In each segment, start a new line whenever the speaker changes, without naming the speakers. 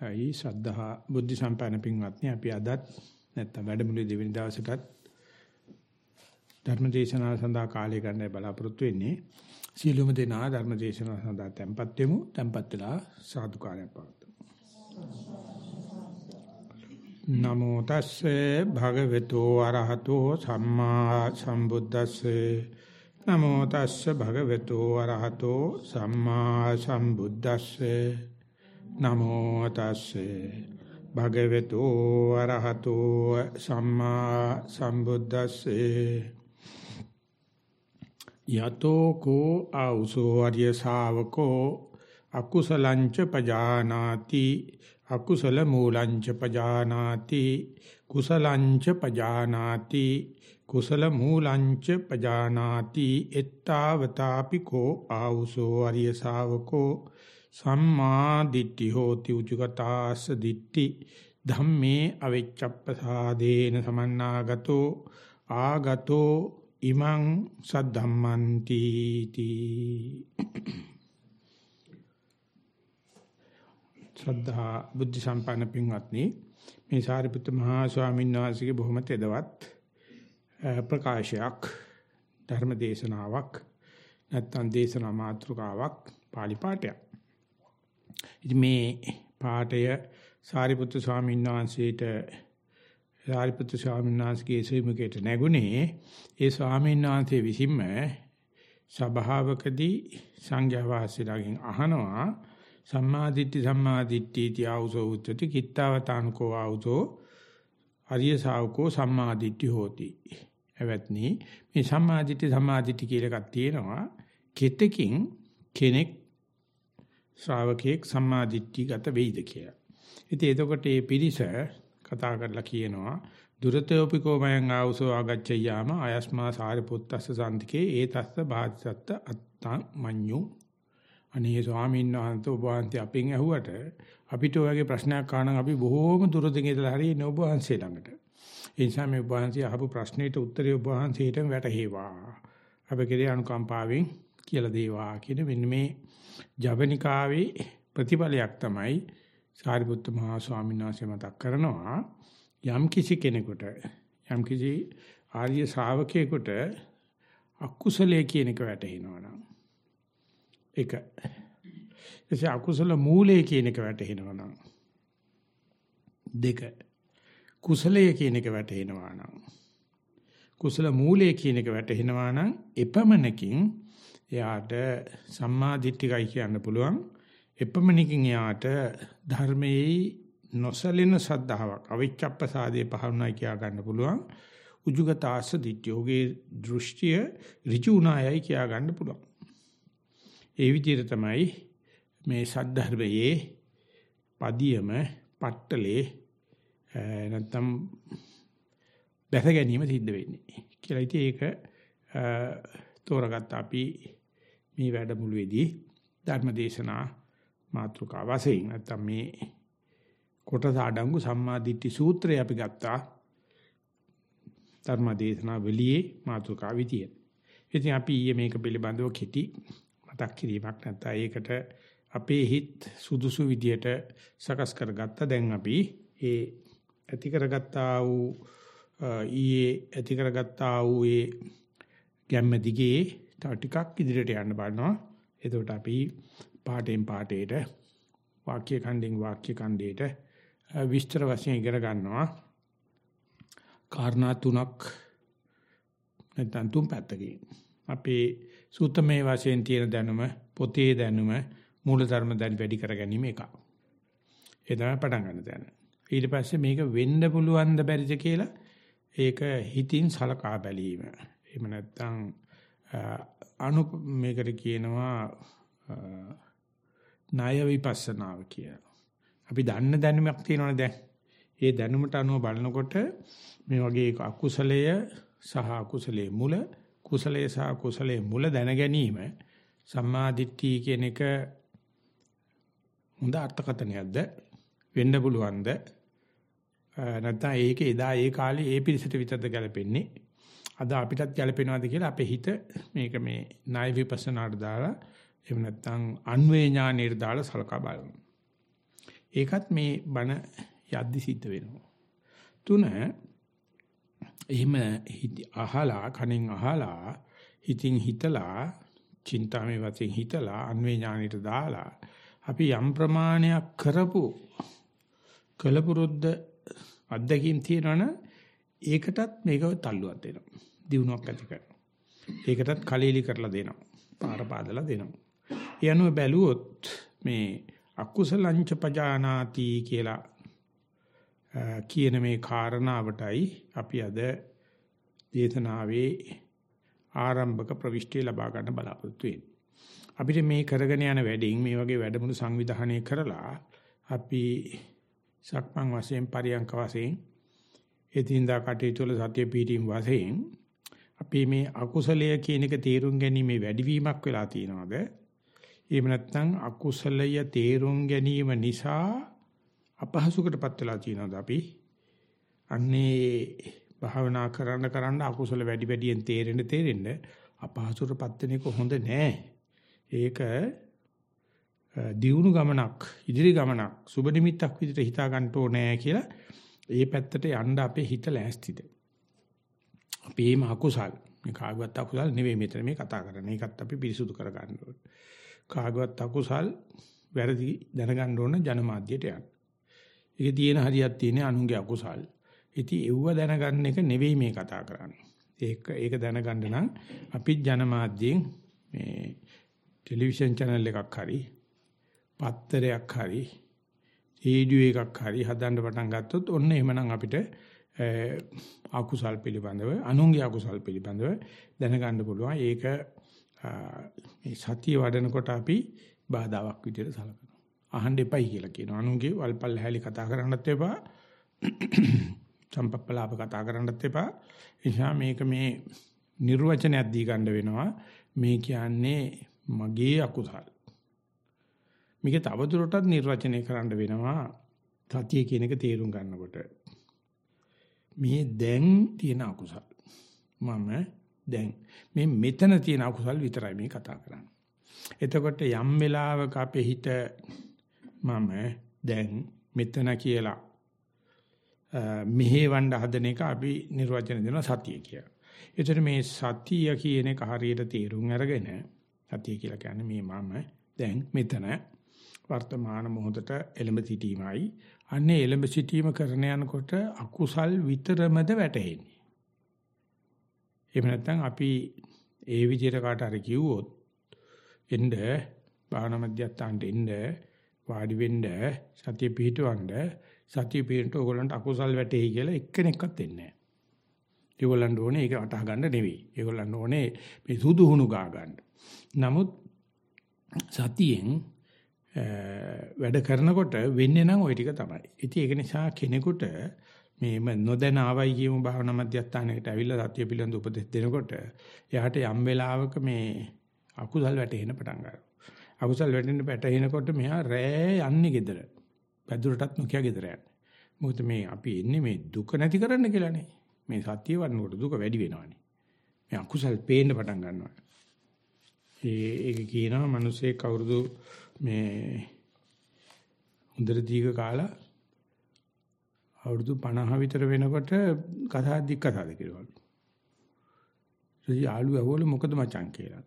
යි ශ්‍රද්ධා බුද්ධ සම්පන්න පින්වත්නි අපි අදත් නැත්තම් වැඩමුළුවේ දෙවෙනි දවසටත් ධර්ම දේශනාව සඳහා කාලය ගන්නයි බලාපොරොත්තු වෙන්නේ. සීලුම දෙනා ධර්ම දේශනාව සඳහා tempත් වෙමු. tempත් වෙලා සාදුකාරයක් පවත්වමු. නමෝ තස්සේ භගවතු අරහතෝ සම්මා සම්බුද්දස්සේ නමෝ තස්සේ භගවතු අරහතෝ සම්මා සම්බුද්දස්සේ නමෝ තස්සේ. භගවතු අරහතෝ සම්මා සම්බුද්දස්සේ. යතෝ කෝ ආඋසෝ ආර්ය ශාවකෝ අකුසලංච පජානාති අකුසල මූලංච පජානාති කුසලංච පජානාති කුසල මූලංච පජානාති එත්තාවතාපි කෝ ආඋසෝ ආර්ය ශාවකෝ සම්මා දිට්ඨි හෝති උචුගතාස්ස දිට්ඨි ධම්මේ අවිච්ඡප්පසාදේන සමන්නාගතෝ ආගතෝ ඉමං සද්ධම්මන්ති තී ශ්‍රද්ධා බුද්ධ සම්පන්න පින්වත්නි මේ සාරිපුත්ත මහා ස්වාමීන් වහන්සේගේ බොහොම තෙදවත් ප්‍රකාශයක් ධර්ම දේශනාවක් නැත්නම් දේශනා මාතෘකාවක් පාලි පාඨයක්. ඉතින් මේ පාඩය සාරිපුත්තු ස්වාමීන් වහන්සේට සාරිපුත්තු ස්වාමීන් වහන්සේගේ ශ්‍රීමුකයට නැගුණේ ඒ ස්වාමීන් වහන්සේ විසින්ම සභාවකදී සංඝයා වහන්සේලාගෙන් අහනවා සම්මාදිට්ඨි සම්මාදිට්ඨි තියාවසෝ උච්චති කිත්තාවතානකෝ ආවසෝ අරිය ශාවකෝ සම්මාදිට්ඨි හෝති. එවත්නි මේ සම්මාදිට්ඨි සම්මාදිට්ඨි කියලා එකක් තියෙනවා. කෙතකින් කෙනෙක් ශ්‍රාවකෙක් සම්මාදිට්ඨිගත වෙයිද කියලා. ඉතින් එතකොට මේ පිරිස කතා කරලා කියනවා දුරතෝපිකෝ මයං ආවසෝ ආගච්ඡයාම අයස්මා සාරිපුත්තස්ස සම්තිකේ ඒතස්ස බාධසත්ත අත්තං මඤ්ඤු අනේ ස්වාමීන් වහන්සේ ඔබ වහන්සේ අපෙන් ඇහුවට අපිට ඔයගේ ප්‍රශ්නයක් අහනම් අපි බොහෝම දුරදින් ඉඳලා හරි ඉන්නේ ඔබ වහන්සේ ළඟට. ඒ නිසා මේ ඔබ වහන්සේ අහපු ප්‍රශ්නෙට උත්තරේ ඔබ වහන්සේටම වැටහෙවා. අපේ කෙරේ අනුකම්පාවෙන් කියලා දේවා කියන මෙන්න මේ ජවනිකාවේ ප්‍රතිඵලයක් තමයි සාරිපුත්ත මහා ස්වාමීන් වහන්සේ මතක් කරනවා. යම් කිසි කෙනෙකුට යම් කිසි ආර්ය ශ්‍රාවකයෙකුට අකුසලයේ කියන එක වැටහෙනවා නම් එක එසේ අකුසල මූලයේ කියන එක වැටහෙනවා නම් දෙක කුසලයේ කියන එක වැටහෙනවා නම් කුසල මූලයේ කියන එක වැටහෙනවා නම් එපමණකින් එයාට සම්මා දිට්ඨිකයි කියන්න පුළුවන්. එපමණකින් එයාට ධර්මයේ නොසලින සද්ධාාවක් අවිච්ඡප්පසාදේ පහරුණා කියා ගන්න පුළුවන්. උජුගතාස දිට්ඨියෝගේ දෘෂ්ටිය ඍජුණායයි කියා ගන්න පුළුවන්. ඒ විදිහට තමයි මේ සද්ධර්මයේ පදියම පට්ටලේ නැත්තම් දැස ගැනීම සිද්ධ වෙන්නේ කියලා. ඉතින් ඒක තෝරගත්ත අපි මේ වැඩමුළුවේදී ධර්ම දේශනා මාතෘකා වශයෙන් නැත්තම් මේ කොටස අඩංගු සම්මා දිට්ඨි සූත්‍රය අපි ගත්තා ධර්ම දේශනා වෙලියේ මාතෘකා විදියට. ඉතින් අපි ඊයේ මේක පිළිබඳව කෙටි මතක් කිරීමක් නැත්නම් ඒකට අපේ හිත් සුදුසු විදියට සකස් කරගත්ත දැන් අපි ඒ ඇති කරගත්තා වූ ඊයේ ඇති කරගත්තා වූ ඒ ගැම්ම දිගේ තව ටිකක් ඉදිරියට යන්න බලනවා. එතකොට අපි පාඩයෙන් පාඩේට වාක්‍ය ඛණ්ඩෙන් වාක්‍ය ඛණ්ඩේට විස්තර වශයෙන් ඉගෙන ගන්නවා. කාරණා තුනක් නැත්නම් තුන් පැත්තකින්. අපේ සූත්‍රමය වශයෙන් තියෙන දැනුම, පොතේ දැනුම, මූලධර්ම දැන් වැඩි කර ගැනීම එක. ඒ තමයි පටන් ගන්න තැන. ඊට පස්සේ මේක වෙන්න පුළුවන් ද බැරිද කියලා ඒක හිතින් සලකා බැලීම. එහෙම නැත්නම් අනු මේකට කියනවා ණය විපස්සනාව කියලා. අපි දන්න දැනුමක් තියෙනවනේ දැන්. ඒ දැනුමට අනුව බලනකොට මේ වගේ අකුසලය සහ අකුසලයේ මුල කුසලයේ සහ කුසලයේ මුල දැන ගැනීම සම්මා දිට්ඨිය කියන එක හොඳ අර්ථකථනයක්ද වෙන්න පුළුවන්ද නැත්නම් ඒක එදා ඒ කාලේ ඒ පිරිසට විතරද ගැලපෙන්නේ අද අපිටත් ගැලපෙනවද කියලා අපේ හිත මේක මේ ණය විපස්සනාට දාලා එහෙම නැත්නම් අන්වේ ඥානෙට දාලා සලකා බලනවා. ඒකත් මේ බණ යද්දි සිද්ධ වෙනවා. තුන එහෙම අහලා කණෙන් අහලා හිතින් හිතලා චින්තාමේ වශයෙන් හිතලා අන්වේ ඥානෙට දාලා අපි යම් ප්‍රමාණයක් කරපු කලපුරුද්ද අත්දැකීම් තියෙනවනේ ඒකටත් මේක තල්ලුවක් දෙනවා. දිනුවක් ඇති කරනවා. ඒකටත් කලීලි කරලා දෙනවා. පාර පාදලා දෙනවා. ඒ අනුව බැලුවොත් මේ අකුසලංච පජානාති කියලා කියන මේ කාරණාවටයි අපි අද දේශනාවේ ආරම්භක ප්‍රවිෂ්ටි ලබා ගන්න බලාපොරොත්තු වෙන්නේ. අපිට මේ කරගෙන යන වැඩින් මේ වගේ වැඩමුළු සංවිධානය කරලා අපි සක්මන් වශයෙන් පරියංක වශයෙන් එදින්දා කටයුතු වල සතිය පිටීම් වශයෙන් අපි මේ අකුසලය කියන එක තේරුම් ගැනීම වැඩිවීමක් වෙලා තියෙනවද? එහෙම නැත්නම් අකුසලය තේරුම් ගැනීම නිසා අපහසුකටපත් වෙලා තියෙනවද අපි? අන්නේ භාවනා කරන්න කරන්න අකුසල වැඩි වැඩියෙන් තේරෙන්න තේරෙන්න අපහසුටපත් වෙන එක හොඳ නෑ. ඒක දියුණු ගමනක්, ඉදිරි ගමනක්, සුබ නිමිත්තක් විදිහට හිතා ගන්න ඕනේ කියලා ඒ පැත්තට යන්න අපේ හිත ලෑස්තිද? අපේම අකුසල් මේ කාගවත් අකුසල් නෙවෙයි මෙතන මේ කතා කරන්නේ. ඒකත් අපි පිරිසුදු කර ගන්න ඕනේ. කාගවත් අකුසල් වැරදි දැනගන්න ඕන ජනමාධ්‍යයට යන්න. ඒකේ තියෙන හරියක් තියෙන අනුන්ගේ අකුසල්. ඉතින් ඒව දැනගන්න එක නෙවෙයි මේ කතා කරන්නේ. ඒක ඒක දැනගන්න නම් අපි ජනමාධ්‍යයෙන් මේ ටෙලිවිෂන් channel එකක් හරි පත්තරයක් හරි රේඩියෝ එකක් හරි හදන්න පටන් ගත්තොත් ඔන්න එහෙමනම් අපිට අකුසල් පිළිබඳව අනුන්ගේ අකුසල් පිළිබඳව දැනගන්න පුළුවන්. ඒක මේ සතිය වඩනකොට අපි බාධාවක් විදිහට සලකනවා. අහන්න එපයි කියලා කියනවා. අනුන්ගේ වල්පල් හැලි කතා කරන්නත් එපා. සම්පප්පලාප කතා කරන්නත් එපා. නිසා මේක මේ නිර්වචනයක් දී ගන්න වෙනවා. මේ කියන්නේ මගේ අකුසල්. මේක තවදුරටත් නිර්වචනය කරන්න වෙනවා. සතිය කියන එක තේරුම් ගන්නකොට. මේ දැන් තියෙන අකුසල්. මම දැන් මේ මෙතන තියෙන අකුසල් විතරයි මේ කතා කරන්නේ. එතකොට යම් වෙලාවක අපේ හිත මම දැන් මෙතන කියලා මෙහෙවන්න හදන එක අපි නිර්වචන දෙනවා සතිය කියලා. ඒතර මේ සතිය කියන එක හරියට තේරුම් අරගෙන සතිය කියලා කියන්නේ මේ මම දැන් මෙතන වර්තමාන මොහොතට එළඹ සිටීමයි. අන්නේ එළඹ සිටීම කරන යනකොට අකුසල් විතරමද වැටෙන්නේ. එහෙම නැත්නම් අපි ඒ විදිහට කාට හරි කිව්වොත් එන්න භාවනා මධ්‍යස්ථානට එන්න වාඩි වෙන්න සතිය පිහිටවන්න සතිය පිහිට ඕගොල්ලන්ට අකුසල් වැටෙයි කියලා එක්කෙනෙක්වත් එන්නේ නැහැ. ඒගොල්ලන්ට ඕනේ ඒක වටහා ගන්න නෙවෙයි. ඒගොල්ලන්ට ඕනේ මේ සුදුහුණු ගා ගන්න. නමුත් සතියෙන් වැඩ කරනකොට වෙන්නේ නම් ওই ටික තමයි. ඉතින් ඒක නිසා කෙනෙකුට මේම නොදැන ආවයි කියමු භාවනා මධ්‍යස්ථානයකට ඇවිල්ලා සතිය පිළිබඳ උපදෙස් දෙනකොට එයාට යම් වෙලාවක මේ අකුසල් වැටෙන්න පටන් ගන්නවා. අකුසල් වැටෙන්න පැටහෙනකොට මෙහා රෑ යන්නේ ගෙදර. පැදුරටත් නොකිය ගෙදර යන්නේ. මොකද මේ අපි එන්නේ මේ දුක නැති කරන්න කියලානේ. මේ සතිය වඩනකොට දුක වැඩි වෙනවානේ. මේ අකුසල් පේන්න පටන් ගන්නවා. ඒ ඒක කියනවා මිනිස්සේ කවුරුදු මේ හොඳට දීඝ කාලා අවුරුදු 50 විතර වෙනකොට කතා දික් කතාද කියලාලු. ඊට යාළු ඇහුවලු මොකද මචං කියලා.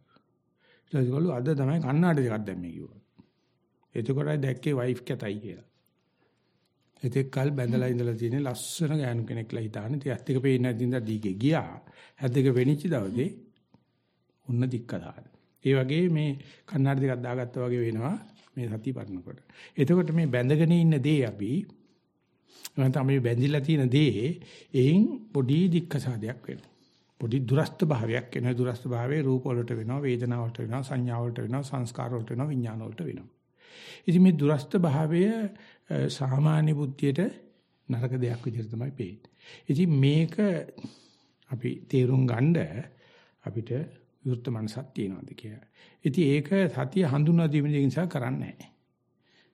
ඊට පස්සේ අද තමයි කන්නාඩි දෙකක් දැම්මේ කිව්වා. එතකොටයි දැක්කේ වයිෆ් කැතයි කියලා. එතෙක් කල් බැඳලා ඉඳලා තියෙන ලස්සන ගෑනු කෙනෙක්ලා හිතාන ඉතින් ඇත්ත එක පේන්නේ නැති ඉඳලා දීගේ ගියා. ඇත්ත එක වෙනිච්ච දවසේ උන්න දික් කතාද. ඒ වගේ මේ කන්නාඩි දෙකක් දාගත්තා වගේ වෙනවා මේ සතිය පරනකොට. එතකොට මේ බැඳගෙන ඉන්න දේ අපි නැත්නම් මේ බැඳිලා තියෙන දේ එයින් පොඩි දික්කසාදයක් වෙනවා. පොඩි දුරස්ත භාවයක් වෙනවා. දුරස්ත භාවයේ රූප වලට වෙනවා, වේදනා වලට වෙනවා, සංඥා වලට වෙනවා, සංස්කාර වලට වෙනවා, විඥාන වලට වෙනවා. ඉතින් මේ දුරස්ත භාවය සාමාන්‍ය බුද්ධියට නරක දෙයක් විදිහට තමයි පේන්නේ. ඉතින් මේක අපි තේරුම් ගන්න අපිට විවෘත මනසක් තියෙනවාද කියලා. ඉතින් ඒක සතිය හඳුනා දීම නිසා කරන්නේ නැහැ.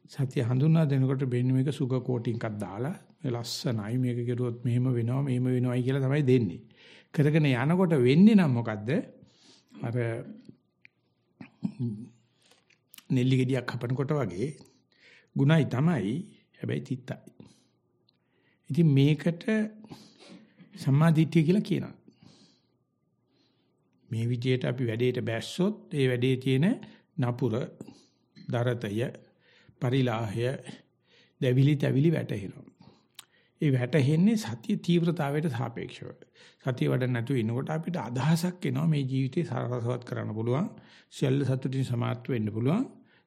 සතිය හඳුනා දෙනකොට බෙන්න මේක සුග කෝටින් එකක් දාලා මේ ලස්සනයි මේක කෙරුවොත් මෙහෙම වෙනවා මෙහෙම වෙනවයි කියලා තමයි දෙන්නේ. කරගෙන යනකොට වෙන්නේ නම් මොකද්ද? අර නෙල්ලි ගෙඩියක් හපනකොට වගේ ගුණයි තමයි හැබැයි තිත්තයි. ඉතින් මේකට සම්මාදිට්ඨිය කියලා කියනවා. මේ විදියට අපි වැඩේට බැස්සොත් ඒ වැඩේ තියෙන නපුර, දරතය, පරිලාහය, දැවිලි තැවිලි වැටෙනවා. ඒ වැටෙන්නේ සතිය තීව්‍රතාවයට සාපේක්ෂව. සතිය වඩ නැතුව ඉනකොට අපිට අදහසක් එනවා මේ ජීවිතේ සරසවත් කරන්න පුළුවන්. සියල්ල සතුටින් සමාප්ත වෙන්න පුළුවන්.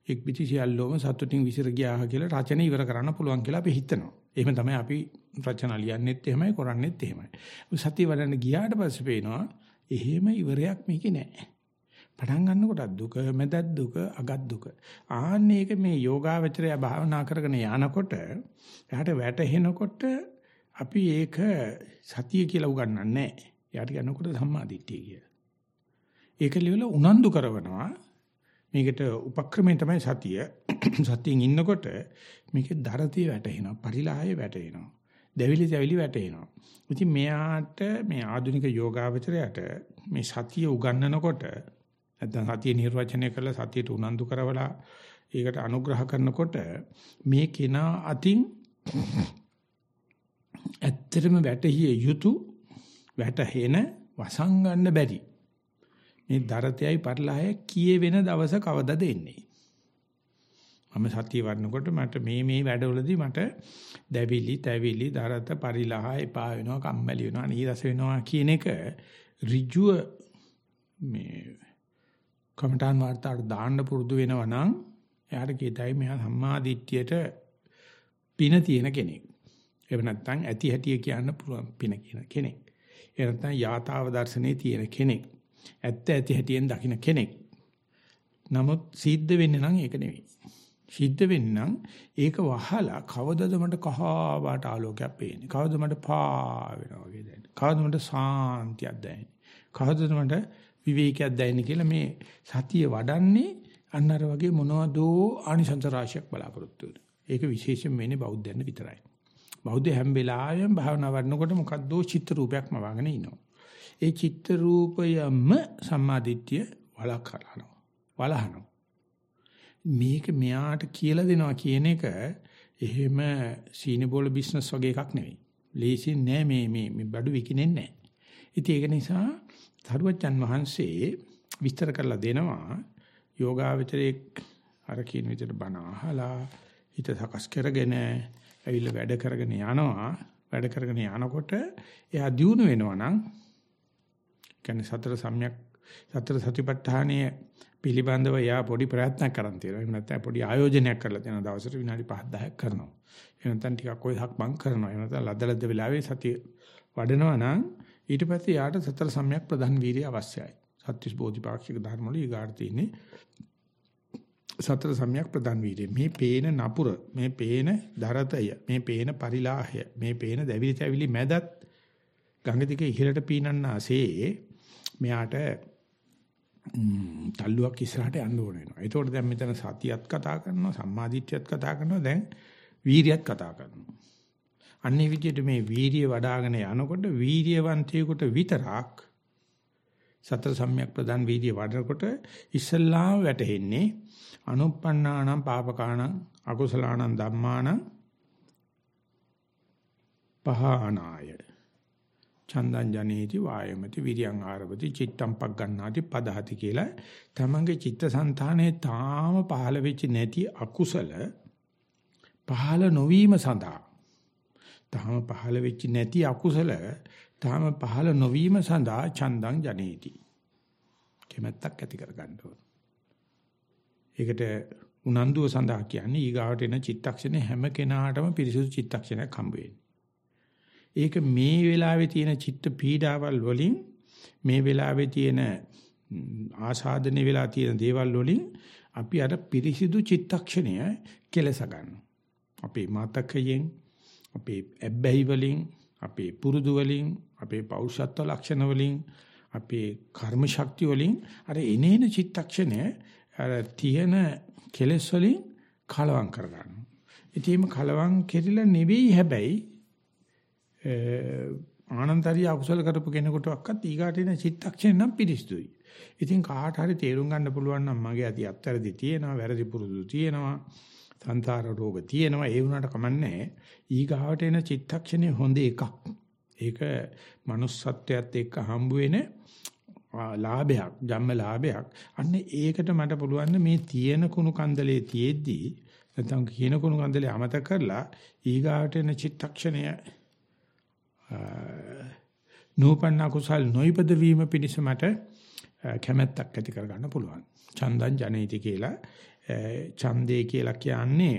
එක් පිටි සියල්ලෝම සතුටින් විසිර ගියාහ කියලා රචන ඉවර කරන්න පුළුවන් කියලා අපි හිතනවා. එහෙම තමයි අපි රචන ලියන්නෙත් එහෙමයි කරන්නෙත් එහෙමයි. සතිය වඩන්න ගියාට පස්සේ පේනවා එහෙම ඉවරයක් මේකේ නැහැ. පටන් ගන්නකොට දුක මැදත් දුක අගත් දුක. ආන්න ඒක මේ යෝගාවචරය භාවනා කරගෙන යනකොට එහට වැටෙනකොට අපි ඒක සතිය කියලා උගන්වන්නේ නැහැ. යාට කියනකොට සම්මාදිට්ඨිය කියලා. ඒක ලියලා උනන්දු කරනවා. මේකට උපක්‍රමය තමයි සතිය. සතියෙන් ඉන්නකොට මේකේ දරතිය වැටෙනවා, පරිලාහය වැටෙනවා. දෙවිලි දෙවිලි වැටෙනවා. ඉතින් මෙයාට මේ ආධුනික යෝගාවචරයට මේ සතිය උගන්වනකොට නැත්නම් සතිය නිර්වචනය කරලා සතියට උනන්දු කරවලා ඒකට අනුග්‍රහ කරනකොට මේ කෙනා අතින් ඇත්තටම වැටහිය යුතු වැටහෙන වසංගන්න බැරි මේ දරතයයි පරිලාහය කියෙවෙන දවස කවදද එන්නේ මම සතිය වඩනකොට මට මේ මේ වැඩවලදී මට දැවිලි තැවිලි දරත පරිලාහ එපා වෙනවා කම්මැලි වෙනවා නීරස වෙනවා කියන එක ඍජුව මේ කමඨාන් වාර්තාවට දාන්න පුරුදු වෙනවා නම් එයාට කීතයි මෙහා සම්මාදිට්ඨියට පින තියෙන කෙනෙක්. එහෙම නැත්නම් ඇති හැටිය කියන්න පුළුවන් පින කියන කෙනෙක්. එහෙම නැත්නම් යථාව දර්ශනේ තියෙන කෙනෙක්. ඇත්ත ඇති හැටියෙන් දකින්න කෙනෙක්. නමුත් සිද්ධ වෙන්නේ නම් ඒක නෙවෙයි. සිද්ධ වෙන්නම් ඒක වහලා කවදද මට කහාවට ආලෝකයක් පේන්නේ කවද මට පා වෙනවා වගේ දැනෙන්නේ කවද මට සාන්තියක් දැනෙන්නේ කවදද මට විවේකයක් දැනෙන්නේ කියලා මේ සතිය වඩන්නේ අන්න අර වගේ මොනවදෝ ආනිසංස රාශියක් බලාපොරොත්තු වෙන. ඒක විශේෂයෙන් වෙන්නේ බෞද්ධයන් විතරයි. බෞද්ධ හැම වෙලාවෙම භාවනා වඩනකොට මොකද්දෝ චිත්‍ර රූපයක්ම වගගෙන ඉනවා. ඒ චිත්‍ර රූපයම සම්මාදිට්ඨිය වලකරනවා. වලහනවා. මේක මෙයාට කියලා දෙනවා කියන එක එහෙම සීනබෝල බිස්නස් වගේ එකක් නෙවෙයි. ලේසි නෑ මේ මේ මේ බඩු විකිනෙන්නේ නෑ. ඉතින් ඒක නිසා තරුවචන් වහන්සේ විස්තර කරලා දෙනවා යෝගාවචරයේ අර කියන විදිහට බණ අහලා හිත සකස් කරගෙන ඇවිල්ලා වැඩ කරගෙන යනවා වැඩ කරගෙන යනකොට එයා දියුණු වෙනවා නම් කියන්නේ සතර සම්‍යක් සතර සතිපට්ඨානයේ පිළිබඳව යා පොඩි ප්‍රයත්නයක් කරන් තියෙනවා. එහෙම නැත්නම් පොඩි ආයෝජනයක් කරලා තියෙනවා. දවසට විනාඩි 5-10ක් කරනවා. එහෙම නැත්නම් ටිකක් ඔය හක්මන් කරනවා. එහෙම නැත්නම් ලද්ද ලද්ද වෙලාවේ සතිය වඩනවා නම් ඊට පස්සේ යාට සතර සම්‍යක් ප්‍රධාන වීර්ය අවශ්‍යයි. සත්‍විස් බෝධිපාක්ෂික ධර්ම වල ඊගාට තියෙන්නේ සතර සම්‍යක් ප්‍රධාන වීර්ය. මේ පේන නපුර, මේ පේන දරතය, මේ පේන පරිලාහය, මේ පේන දැවිලි තැවිලි මැදත් ගඟ දිගේ ඉහළට පීනන්නාසේ මෙයාට තල්ලුවක් ඉස්සරහට යන්න ඕන වෙනවා. ඒතකොට දැන් මෙතන සතියත් කතා කරනවා, සම්මාදිට්ඨියත් කතා කරනවා, දැන් වීරියත් කතා කරනවා. අන්නේ විදිහට මේ වීරිය වඩ아가න යනකොට වීරියවන්තයෙකුට විතරක් සතර සම්‍යක් ප්‍රදාන් වීර්ය වඩනකොට ඉස්සල්ලාම වැටෙන්නේ අනුප්පන්නානම් පාපකානම් අකුසලානම් ධම්මානම් පහානාය චන්දං ජනේති වායමති විරියං ආරවති චිත්තම් පක් ගන්නාති පදහති කියලා තමන්ගේ චිත්තසංතානයේ තාම පහළ වෙච්ච නැති අකුසල පහළ නොවීම සඳහා තාම පහළ වෙච්ච නැති අකුසල තාම පහළ නොවීම සඳහා චන්දං ජනේති කැමැත්තක් ඇති කර ගන්න ඕන. ඒකට උනන්දුව සඳහා කියන්නේ ඊගාවට එන චිත්තක්ෂණේ හැම කෙනාටම පිරිසුදු චිත්තක්ෂණයක් හම්බ වෙන්නේ. ඒක මේ වෙලාවේ තියෙන චිත්ත පීඩාවල් වලින් මේ වෙලාවේ තියෙන ආසාදනය වෙලා තියෙන දේවල් වලින් අපි අර පිරිසිදු චිත්තක්ෂණය කෙලස ගන්නවා. අපේ මතකයෙන්, අපේ ඇබ්බැහි වලින්, අපේ පුරුදු වලින්, අපේ පෞරුෂත්ව ලක්ෂණ වලින්, අපේ කර්ම ශක්තිය වලින් අර එනේන චිත්තක්ෂණය අර තියෙන කෙලස් වලින් කලවම් කර ගන්නවා. ඉතින් කලවම් කෙරිලා නෙවෙයි හැබැයි ආනන්තරිය අකුසල කරපු කෙනෙකුටවත් ඊගාට එන චිත්තක්ෂණ නම් පිරිසුදුයි. ඉතින් කාට හරි තේරුම් ගන්න පුළුවන් නම් මගේ අති අත්තරදි තියෙනවා, වැරදි පුරුදු තියෙනවා. සංසාර රෝග තියෙනවා ඒ වුණාට කමන්නේ ඊගාවට එන චිත්තක්ෂණේ හොඳ එකක් ඒක manussත්වයට එක්ක හම්බ වෙන ලාභයක් ජම්ම ලාභයක් අන්න ඒකට මට පුළුවන් මේ තියෙන කුණු කන්දලේ තියෙද්දි නැත්නම් කියන කුණු කන්දලේ අමතක කරලා ඊගාවට එන චිත්තක්ෂණය නූපන්න කුසල් නොයිපද වීම පිණිස මට කැමැත්තක් ඇති කරගන්න පුළුවන්. චන්දං ජනේති කියලා ඡන්දේ කියලා කියන්නේ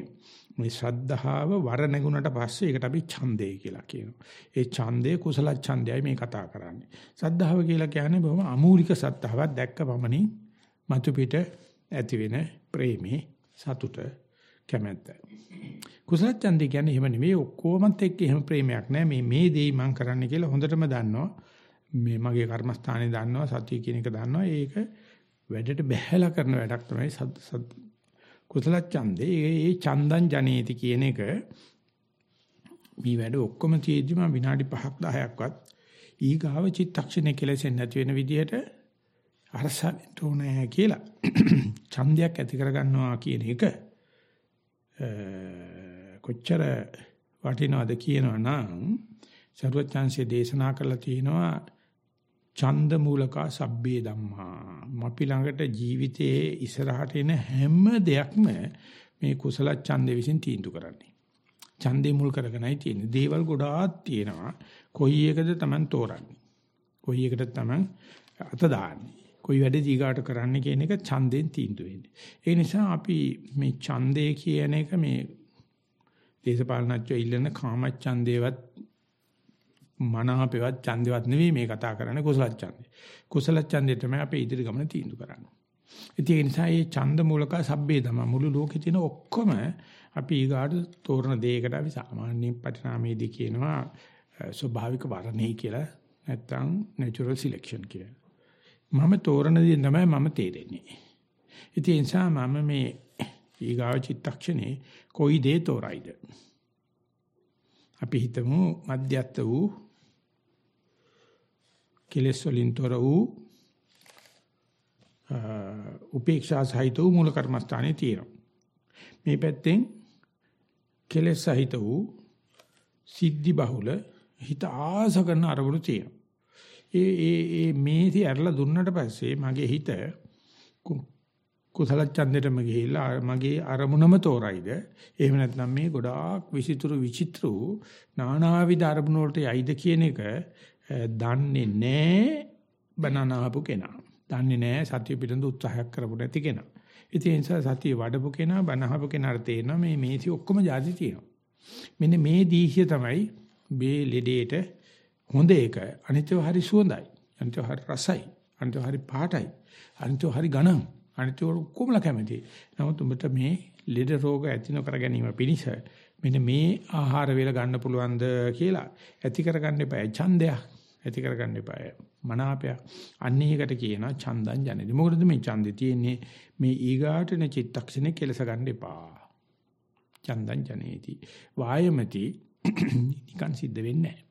මේ ශ්‍රද්ධාව වර නැගුණට පස්සේ ඒකට අපි ඡන්දේ කියලා කියනවා. ඒ ඡන්දේ කුසල ඡන්දයයි මේ කතා කරන්නේ. ශ්‍රද්ධාව කියලා කියන්නේ බොහොම අමූලික සත්‍තාවක් දැක්ක පමණින් මතු පිට ඇති වෙන ප්‍රේමේ සතුට කැමැත්ත. කුසල ඡන්දේ කියන්නේ එහෙම නෙවෙයි ඔක්කොමත් එක්ක එහෙම ප්‍රේමයක් නෑ මේ මේ දෙයි මං කරන්න කියලා හොඳටම දන්නවා. මේ මගේ කර්මස්ථානේ දන්නවා සතිය කියන එක දන්නවා. ඒක වැඩට බැහැලා කරන වැඩක් තමයි කුසල ඡන්දේ. ඒ චන්දං ජනේති කියන එක මේ වැඩ ඔක්කොම තියෙද්දි මම විනාඩි 5ක් 10ක්වත් ඊගාව චිත්තක්ෂණය කෙලෙසෙන් නැති වෙන විදිහට අරසවෙන්න ඕනේ කියලා ඡන්දයක් ඇති කරගන්නවා කියන එක කොච්චර වටිනවද කියනවා නම් සර්වඥාන්සේ දේශනා කළා තියෙනවා ඡන්ද මූලකා සබ්බේ ධම්මා අපි ළඟට ජීවිතයේ ඉස්සරහට එන හැම දෙයක්ම මේ කුසල ඡන්දේ විසින් තීන්දුව කරන්නේ. ඡන්දේ මුල් කරගෙනයි තියෙන්නේ. දේවල් ගොඩාක් තියෙනවා. කොයි එකද Taman තෝරන්නේ. කොයි එකද Taman අත දාන්නේ. කොයි වැඩේ දීගාට කරන්න කියන එක ඡන්දෙන් තීන්දුව වෙන්නේ. ඒ නිසා අපි මේ ඡන්දේ කියන එක මේ දේශපාලනඥයෝ ඉල්ලන කාම ඡන්දේවත් මනාපේවත් ඡන්දේවත් නෙවෙයි මේ කතා කරන්නේ කුසල ඡන්දේ. කුසල ඡන්දේ තමයි අපේ ඉදිරි ගමන තීන්දුව කරන්නේ. ඉතින් ඒ නිසා මේ ඡන්ද මූලක සබ්බේ තමයි මුළු ලෝකේ තියෙන ඔක්කොම අපි ඊගාට තෝරන දෙයකට අපි සාමාන්‍ය පරිණාමයේදී කියනවා ස්වභාවික වර්ණේ කියලා නැත්නම් natural selection කියලා. මම තෝරන දේ තමයි මම තේරෙන්නේ. ඉතින් ඒ නිසා මම මේ ඊගාව චිත්තක්ෂණේ කොයි දේ තෝරයිද? අපි හිතමු මධ්‍යස්ත වූ කෙලෙස් වලින් තොර වූ උපේක්ෂා සහිත වූ මූල කර්මස්ථානයේ තියෙනවා. මේ පැත්තෙන් කෙලෙස් සහිත වූ සිද්ධි බහුල හිත ආස කරන අරමුණු තියෙනවා. ඒ ඒ ඒ මේසි ඇරලා දුන්නට පස්සේ මගේ හිත කුසල ඡන්දෙටම ගිහිල්ලා මගේ අරමුණම තෝරයිද එහෙම නැත්නම් මේ ගොඩාක් විචිත්‍ර විචිත්‍ර නානාවිද අරමුණ වලට යයිද කියන එක දන්නේ නැහැ බනනාපු කෙනා. දන්නේ නැහැ සතිය පිළිබඳ උත්සාහයක් කරපු නැති කෙනා. ඉතින් ඒ නිසා සතිය වඩපු කෙනා බනහපු කෙනාට තේරෙනවා මේ මේසි ඔක්කොම જાති තියෙනවා. මෙන්න මේ දීහිය තමයි මේ ලෙඩේට හොඳ එක. අනිත්ව හරි සුවඳයි. අනිත්ව හරි රසයි. අනිත්ව හරි පාටයි. අනිත්ව හරි ඝනයි. අනිත්ව ඔක්කොමලා කැමතියි. නමුත් උඹට මේ ලෙඩ රෝග ඇති නොකර ගැනීම පිණිස මෙන්න මේ ආහාර වේල ගන්න පුළුවන්ද කියලා ඇති කරගන්න එපා. ඡන්දයක් ඇති කරගන්න එපා. මනාපය. අන්න ඒකට කියනවා චන්දං ජනේති. මොකටද මේ ඡන්දේ තියෙන්නේ? මේ ඊගාටන චිත්තක්ෂණේ කෙලස ගන්න එපා. චන්දං ජනේති. වායමති නිකන් සිද්ධ වෙන්නේ නැහැ.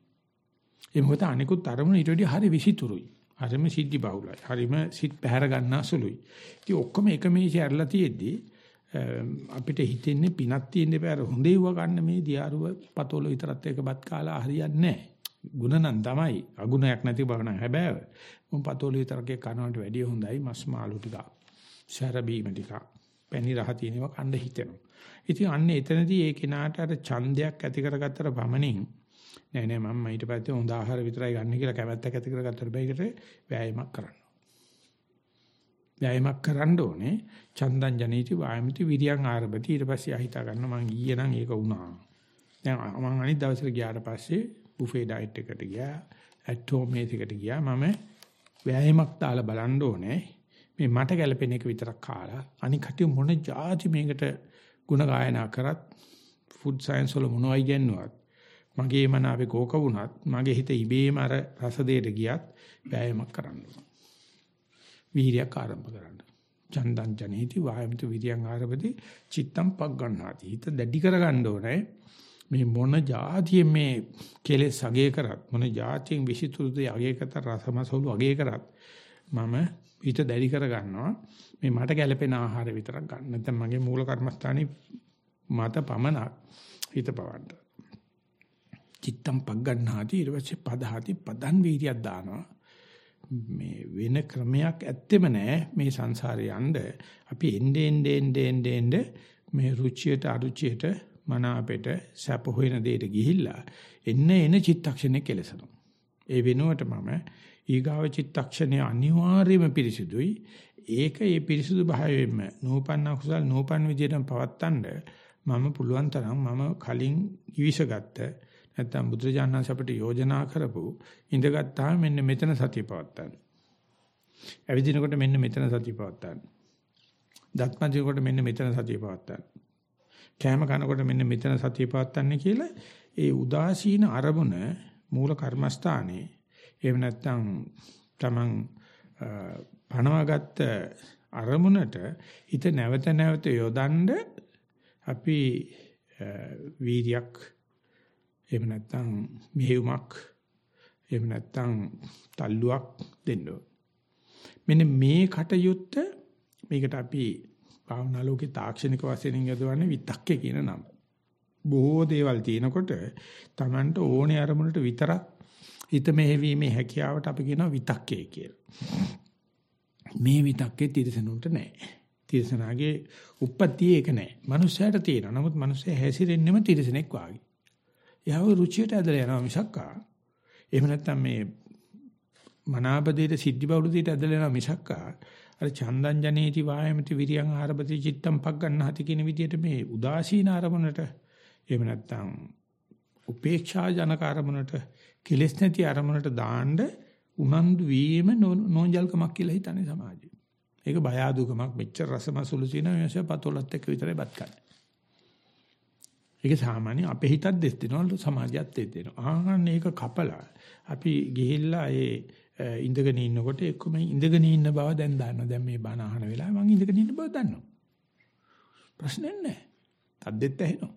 ඒ මොකද අනිකුත් අරමුණ ඊට වඩා හරි විසිතුරුයි. හරිම සිද්ධි බහුලයි. හරිම සිත් පැහැර ගන්නා සුළුයි. ඉතින් ඔක්කොම එක මේෂේ ඇරලා තියෙද්දි අපිට හිතෙන්නේ පිනක් තියෙන්න බෑ හොඳේව ගන්න මේ දියාරුව පතෝල විතරත් එකපත් කාලා හරියන්නේ නැහැ. ಗುಣ නම් තමයි අගුණයක් නැති බව නම් හැබැයි මොන් පතෝල විතරකේ කනවට වැඩිය හොඳයි මස් මාළු ටික. ශර බීම ටික. පැණි රහ තියෙනවා කන්න හිතෙනවා. ඉතින් අන්න එතනදී ඒ කෙනාට අර ඡන්දයක් ඇති කරගත්තට පමණින් නෑ නෑ මම ඊට පස්සේ හොඳ ආහාර විතරයි ගන්න කියලා කැමැත්තක් ඇති කරගත්තට බෑකට වෑයමක් කරන්න. වෑයමක් කරන්න ඕනේ. චන්දං ජනේති වායමති විරියං ආරභති ඊට පස්සේ අහිතා ගන්න මං ඊයේ නම් ඒක වුණා. දැන් මං අනිත් දවසේ ගියාට පස්සේ බුෆේ ඩයට් එකට ගියා. ඇට් හෝම් මේසෙකට ගියා. මම වෑයමක් දාලා බලන්න ඕනේ. මේ මට ගැළපෙන එක විතරක් කාලා අනික කටි මොන જાති මේකට ಗುಣ ගායනා කරත් ෆුඩ් සයන්ස් වල මොනවයි කියනවත් මගේ මන අපේ කෝක වුණත් මගේ හිත ඉබේම අර රස දෙයට ගියත් වෑයමක් කරන්න ඕන. වීර්යයක් ආරම්භ කරන්න. චන්දං ජනේති වායමතු විරියං ආරම්භති චිත්තම් පක් ගන්නාති. හිත දැඩි කරගන්න ඕනේ. මේ මොන જાතියෙන් මේ කෙලෙස් අගය කරත් මොන જાතියෙන් විසිතුරුද අගය කරත් රසමසවුළු අගය කරත් මම හිත දැඩි කර ගන්නවා මේ මට ගැළපෙන ආහාර විතරක් ගන්න. නැත්නම් මගේ මූල කර්මස්ථානේ මත පමණක් හිත පවන්න. චිත්තම් පග්ගණ්ණාති ඊට පස්සේ පදහති පදන් වීර්යයක් දානවා. මේ වෙන ක්‍රමයක් ඇත්තෙම නැහැ මේ සංසාරේ යන්න අපි එnde ende ende ende ende මේ රුචියට අරුචියට මනාපෙට සැප හොයන දෙයට ගිහිල්ලා එන්න එන චිත්තක්ෂණය කෙලසනවා. ඒ වෙනුවට මම ඊගාව චිත්තක්ෂණය අනිවාර්යයෙන්ම පිරිසිදුයි. ඒක ඒ පිරිසිදු භාවයෙන්ම නූපන්න කුසල් නූපන් විදියටම පවත්තන්න මම පුළුවන් තරම් මම කලින් ඉවිසගත්ත නැත්තම් බුදුරජාණන් අපිට යෝජනා කරපු ඉඳගත්තාම මෙන්න මෙතන සතිය පවත්තන්න. ඇවිදිනකොට මෙන්න මෙතන සතිය පවත්තන්න. දත්මදිනකොට මෙන්න මෙතන සතිය පවත්තන්න. කෑම කනකොට මෙන්න මෙතන සතිය පවත්තන්නේ කියලා ඒ උදාසීන අරමුණ මූල කර්මස්ථානේ එහෙම නැත්නම් තමන් පනවාගත්ත අරමුණට හිත නැවත නැවත යොදන්න අපි වීර්යයක් එහෙම නැත්නම් මෙහෙයුමක් එහෙම නැත්නම් තල්ලුවක් දෙන්න මෙන්න මේ කටයුත්ත මේකට අපි භාවනා ලෝකේ තාක්ෂණික වශයෙන් යොදවන්නේ විතක්කේ කියන නම. බොහෝ දේවල් තියෙනකොට Tamanට ඕනේ අරමුණට විතරක් හිත මෙහෙවීමේ හැකියාවට අපි කියනවා විතක්කේ කියලා. මේ විතක්කේ තිරසනුන්ට නැහැ. තිරසනාගේ උප්පත්තිය ඒක නැහැ. මනුස්සයාට තියෙනවා. නමුත් මනුස්සයා හැසිරෙන්නෙම තිරසනෙක් වාගේ. එයාව රුචියට ඇදලා යනවා මිසක්කා. එහෙම නැත්නම් මේ මනාපදේට සිද්ධි බවුරුදේට ඇදලා යනවා මිසක්කා. අර චන්දං ජනේති වායමති විරියං ආරපති චිත්තම් පක් ගන්නහති කියන විදිහට මේ උදාසීන අරමුණට එහෙම නැත්නම් උපේක්ෂා ජනක අරමුණට කෙලෙස් නැති අරමුණට දාන්න උනන්දු වීම නෝන්ජල්කමක් කියලා හිතන්නේ සමාජය. ඒක බය ආදුකමක් මෙච්චර රසමසුළු තියෙන මිනිස්සු පතොලත් එක්ක විතරයි බත් කන්නේ. ඒක සාමාන්‍ය අපේ හිතත් දෙස් දෙනවා සමාජයත් දෙස් දෙනවා. ආහන්න ඒක කපලා අපි ගිහිල්ලා ඒ ඉඳගෙන ඉන්නකොට එක්කම ඉඳගෙන ඉන්න බව දැන් දන්නවා. දැන් මේ බණ අහන වෙලාවේ මම ඉඳගෙන ඉන්න බව දන්නවා. ප්‍රශ්නේ නැහැ. තද්දෙත් ඇහෙනවා.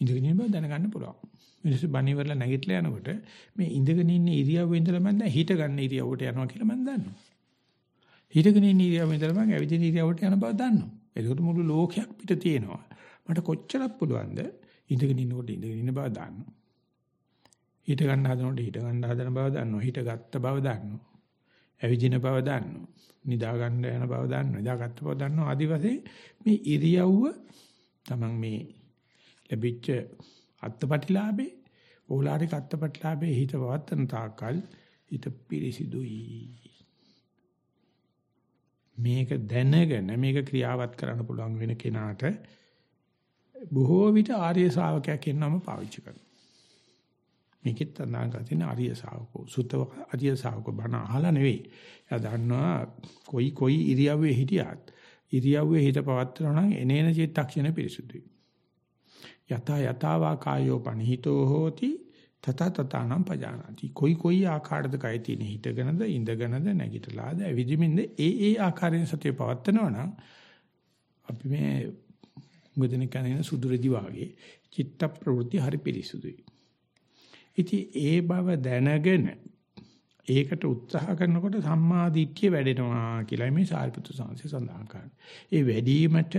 ඉඳගෙන ඉන්න බව දැනගන්න පුළුවන්. මිනිස්සු බණ ඉවරලා නැගිටලා යනකොට මේ ඉඳගෙන ඉන්න ඉරියව්වේ ඉඳලා මම දැන් හිට ගන්න ඉරියව්වට යනවා කියලා මම දන්නවා. හිටගෙන ඉන්න ඉරියව්වේ ඉඳලා මම ඇවිදින ඉරියව්වට යන බව දන්නවා. ඒකට මුළු ලෝකයක් පිට තියෙනවා. මට කොච්චරක් පුළුවන්ද ඉඳගෙන ඉන්නකොට ඉඳගෙන ඉන්න බව දන්නවා. හිට ගන්න හදනකොට හිට ගන්න හදන බව දන්නවා. හිට ගත්ත බව දන්නවා. ඇවිදින බව දන්නවා. නිදා ගන්න යන බව දන්නවා. නිදාගත්ත බව දන්නවා. ආදි වශයෙන් මේ ඉරියව්ව තමන් මේ ලැබිච්ච අත්පටිලාභේ ඕලාරික අත්පටිලාභේ හිත පවත්තන තාකල් හිත පිරිසිදුයි. මේක දැනගෙන මේක ක්‍රියාවත් කරන්න පුළුවන් වෙන කෙනාට බොහෝ විට ආර්ය ශාවකයා කියන නම පාවිච්චි කරනවා. මේකෙත් අනාගත තියෙන ආර්ය ශාවකෝ සුතව ආර්ය ශාවකෝ බණ අහලා නෙවෙයි. එයා දන්නවා කොයි කොයි ඉරියව්වේ හිටියත් ඉරියව්වේ හිත පවත්වනවා නම් එනේන චිත්තක්ෂණ පිරිසුදුයි. යත යතාවා කායෝ පනිහිතෝ හෝති තත තතනම් පජානාති. කොයි කොයි ආකාරයකද කය තියෙන හිටගෙනද ඉඳගෙනද නැගිටලාද ඇවිදිමින්ද ඒ ඒ ආකාරයෙන් සතිය පවත්වනවා නම් අපි මේ මුදෙන කනින සුදුරදි වාගේ චිත්ත ප්‍රවෘත්ති හරි පිරිසුදුයි. ඉතින් ඒ බව දැනගෙන ඒකට උත්සාහ කරනකොට සම්මා දිට්ඨිය වැඩෙනවා කියලා මේ සාරිපුත්‍ර සංසය සඳහන් කරනවා. ඒ වැඩිවීමට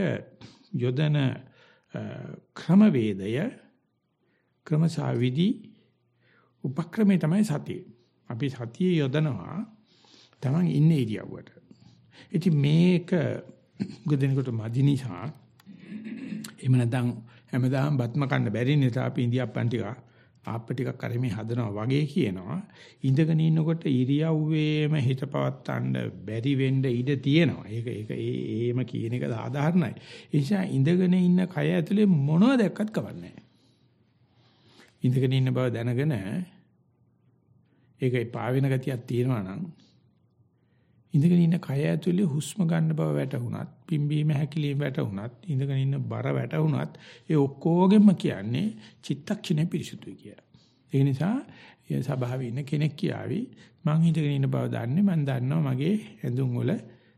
යොදන ක්‍රමවේදය ක්‍රමසාවිදි උපක්‍රමේ තමයි සතිය. අපි සතිය යොදනවා තමන් ඉන්නේ ඉරියව්වට. ඉතින් මේක ගොඩනකොට මදි නිසා එහෙම නැත්නම් හැමදාම බත්ම කන්න බැරි නිසා අපි ඉන්දියාප්පන් ටික ආප්ප ටිකක් කරෙමි හදනවා වගේ කියනවා. ඉඳගෙන ඉන්නකොට ඉරියව්වේම හිත පවත්තන්න බැරි වෙන්න ඉඩ තියෙනවා. ඒක ඒක ඒම කියන එක සාධාරණයි. ඒ නිසා ඉඳගෙන ඉන්න කය ඇතුලේ මොනවද දැක්කත් කවන්නේ ඉඳගෙන ඉන්න බව දැනගෙන ඒකේ පාවෙන ගතියක් තියෙනවා නම් ඉඳගෙන ඉන්න කය ඇතුලේ හුස්ම ගන්න බව වැටහුණත් පිම්බීම හැකිලිම වැටහුණත් ඉඳගෙන ඉන්න බර වැටහුණත් ඒ ඔක්කොගෙම කියන්නේ චිත්තක්ෂණය පිරිසුදුයි කියලා. ඒ නිසා ඒ සභාවේ ඉන්න කෙනෙක් කියාවි මං ඉඳගෙන ඉන්න බව දන්නේ මං දන්නවා මගේ ඇඳුම් වල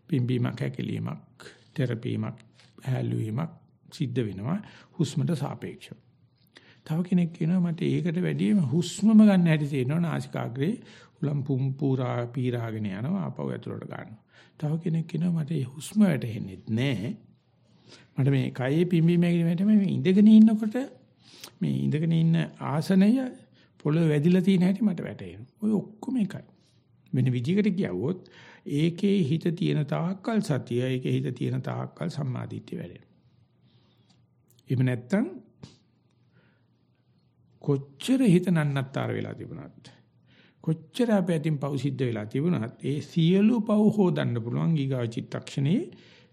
පිම්බීමක් හැකිලීමක් තෙරපීමක් හැලුවීමක් සිද්ධ වෙනවා හුස්මට සාපේක්ෂව. තව කෙනෙක් කියනවා මට ඒකට වැඩියම හුස්මම ගන්න හැටි තේරෙනවා නාසිකාග්‍රේ උලම් පුම්පුරා පීරාගෙන යනවා ආපහු ඇතුළට ගන්නවා. තව කෙනෙක් කියනවා මට හුස්ම වැටෙන්නේ නැහැ. මට මේ කයේ පිම්බීම හැකිලිමට මේ ඉඳගෙන ඉන්නකොට මේ ඉඳගෙන ඉන්න ආසනය පොළොවේ වැදිලා තියෙන හැටි මට වැටහෙනවා. ඔය ඔක්කොම එකයි. වෙන විදිහකට කියවුවොත් ඒකේ හිත තියෙන තාක්කල් සතිය, ඒකේ හිත තියෙන තාක්කල් සම්මාදිට්ඨිය වැඩෙනවා. එහෙම නැත්තම් කොච්චර හිත නන්නත්තර වෙලා තිබුණත් කොච්චර අපේ අතින් පව් සිද්ධ වෙලා තිබුණත් ඒ සියලු පව් හොදන්න පුළුවන් ඊගාව චිත්තක්ෂණේ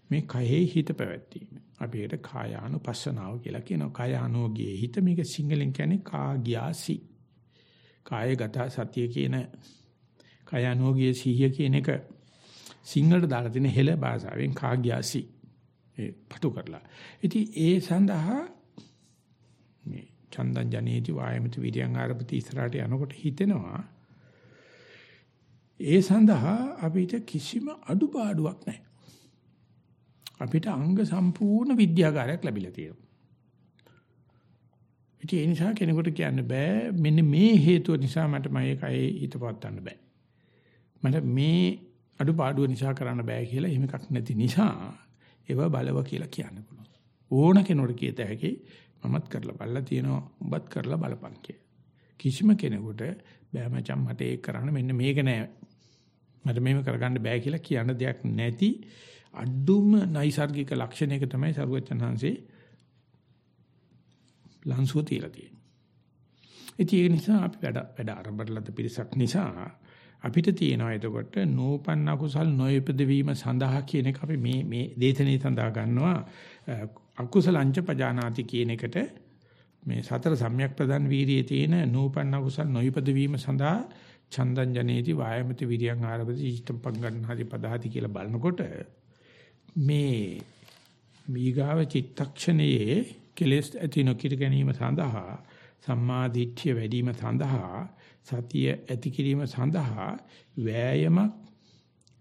මේ කයෙහි හිත පැවැත්වීම. අපි ඒකට කායානුපස්සනාව කියලා කියනවා. කායානෝගයේ හිත මේක සිංහලෙන් කියන්නේ කාග්‍යාසි. කායගත සතිය කියන කායානෝගයේ සිහිය කියන එක සිංහලට දාලා තියෙන හෙළ භාෂාවෙන් කාග්‍යාසි. ඒ පටු කරලා. ඉතින් ඒ සඳහා මේ චන්දන් ජනේති වායමති විරියං ආරපති ඉස්සරහට යනකොට හිතෙනවා ඒ සඳහා අපිට කිසිම අඩුපාඩුවක් නැහැ. අපිට අංග සම්පූර්ණ විද්‍යාගාරයක් ලැබිලා තියෙනවා. ඉතින් ඒ නිසා කෙනෙකුට කියන්න බෑ මෙන්න මේ හේතුව නිසා මට මයකයි හිතපවත් ගන්න බෑ. මට මේ අඩුපාඩුව නිසා කරන්න බෑ කියලා එහෙම එකක් නැති නිසා ඒව බලව කියලා කියන්න පුළුවන්. ඕන කෙනෙකුට කියත හැකි මමත් කරලා බලලා තියෙනවා උඹත් කරලා බලපන් කිසිම කෙනෙකුට බෑ මචං මට ඒක කරන්න මෙන්න මේක නෑ මට මේව කරගන්න බෑ කියලා කියන දෙයක් නැති අඩුම නයිසાર્ගික ලක්ෂණයක තමයි සරුවචනහන්සේ ලංසුව තියලා තියෙන්නේ. ඒ නිසා අපි වැඩ වැඩ ආරම්භලද පිරිසක් නිසා අපිට තියෙනවා එතකොට නෝපන්න අකුසල් නොයපද වීම සඳහා කියන එක අපි මේ මේ දේශනේ සඳහා ගන්නවා අකුසලංච පජානාති කියන එකට මේ සතර සම්‍යක් ප්‍රදන් වීරියේ තියෙන නෝපන්න අකුසල් නොයපද වීම සඳහා චන්දං ජනේති වායමති විරියං ආරබති ඉෂ්ඨම් පංගන්හාදි පදහති කියලා බලනකොට මේ මීගාව චිත්තක්ෂණයේ කෙලෙස් ඇති නොකිර ගැනීම සඳහා සම්මා දිට්ඨිය වැඩි වීම සඳහා සතිය ඇති කිරීම සඳහා වෑයමක්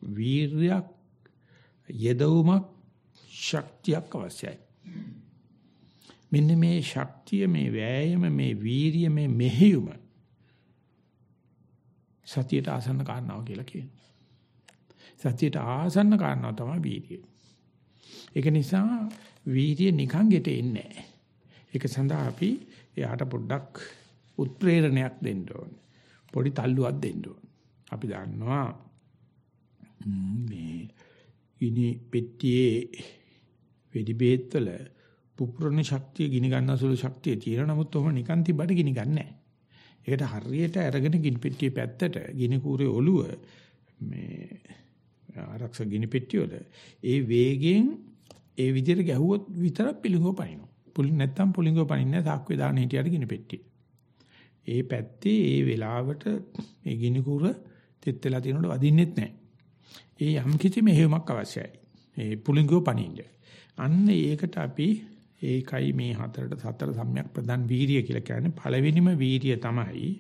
වීරයක් යදවුමක් ශක්තියක් අවශ්‍යයි. මෙන්න මේ ශක්තිය මේ වෑයම මේ වීරිය මේ මෙහෙයුම සතියට ආසන්න කාරණාව කියලා කියනවා. සතියට ආසන්න කාරණාව තමයි වීර්යය. ඒක නිසා වීර්යය නිකන් ගෙට එන්නේ නැහැ. ඒක සඳහා අපි එයාට පොඩ්ඩක් උත්ප්‍රේරණයක් දෙන්න ඕනේ. පොඩි තල්ලුවක් දෙන්න ඕනේ. අපි දන්නවා මේ ඉනි පෙට්ටියේ වෙඩි බේත්වල පුපුරණ ශක්තිය ගිනි ගන්න සුළු ශක්තිය තියෙන නමුත් ඔහොම නිකන් තිබ්බට ගිනි ගන්නෑ නැහැ. ඒකට හරියට අරගෙන ගිනි පෙට්ටියේ පැත්තට ගිනි කූරේ ඔළුව මේ ආරක්ෂක ගිනි පෙට්ටිය වල ඒ වේගයෙන් ඒ විදිහට ගැහුවොත් විතරක් පිළිඟුව පනිනවා. පුලින් නැත්තම් පුලිඟුව පනින්නේ සාක්කුවේ දාන හිටියට ගිනි පෙට්ටිය. ඒ පැත්තේ ඒ වෙලාවට මේ ගිනි කූර තෙත් වෙලා තියෙනකොට වදින්නෙත් නැහැ. ඒ යම් කිසි මෙහෙයුමක් අවශ්‍යයි. ඒ පුලිඟුව පනින්න. අන්න ඒකට අපි ඒකයි මේ හතරට සතර සම්‍යක් ප්‍රදන් වීරිය කියලා කියන්නේ. පළවෙනිම වීරිය තමයි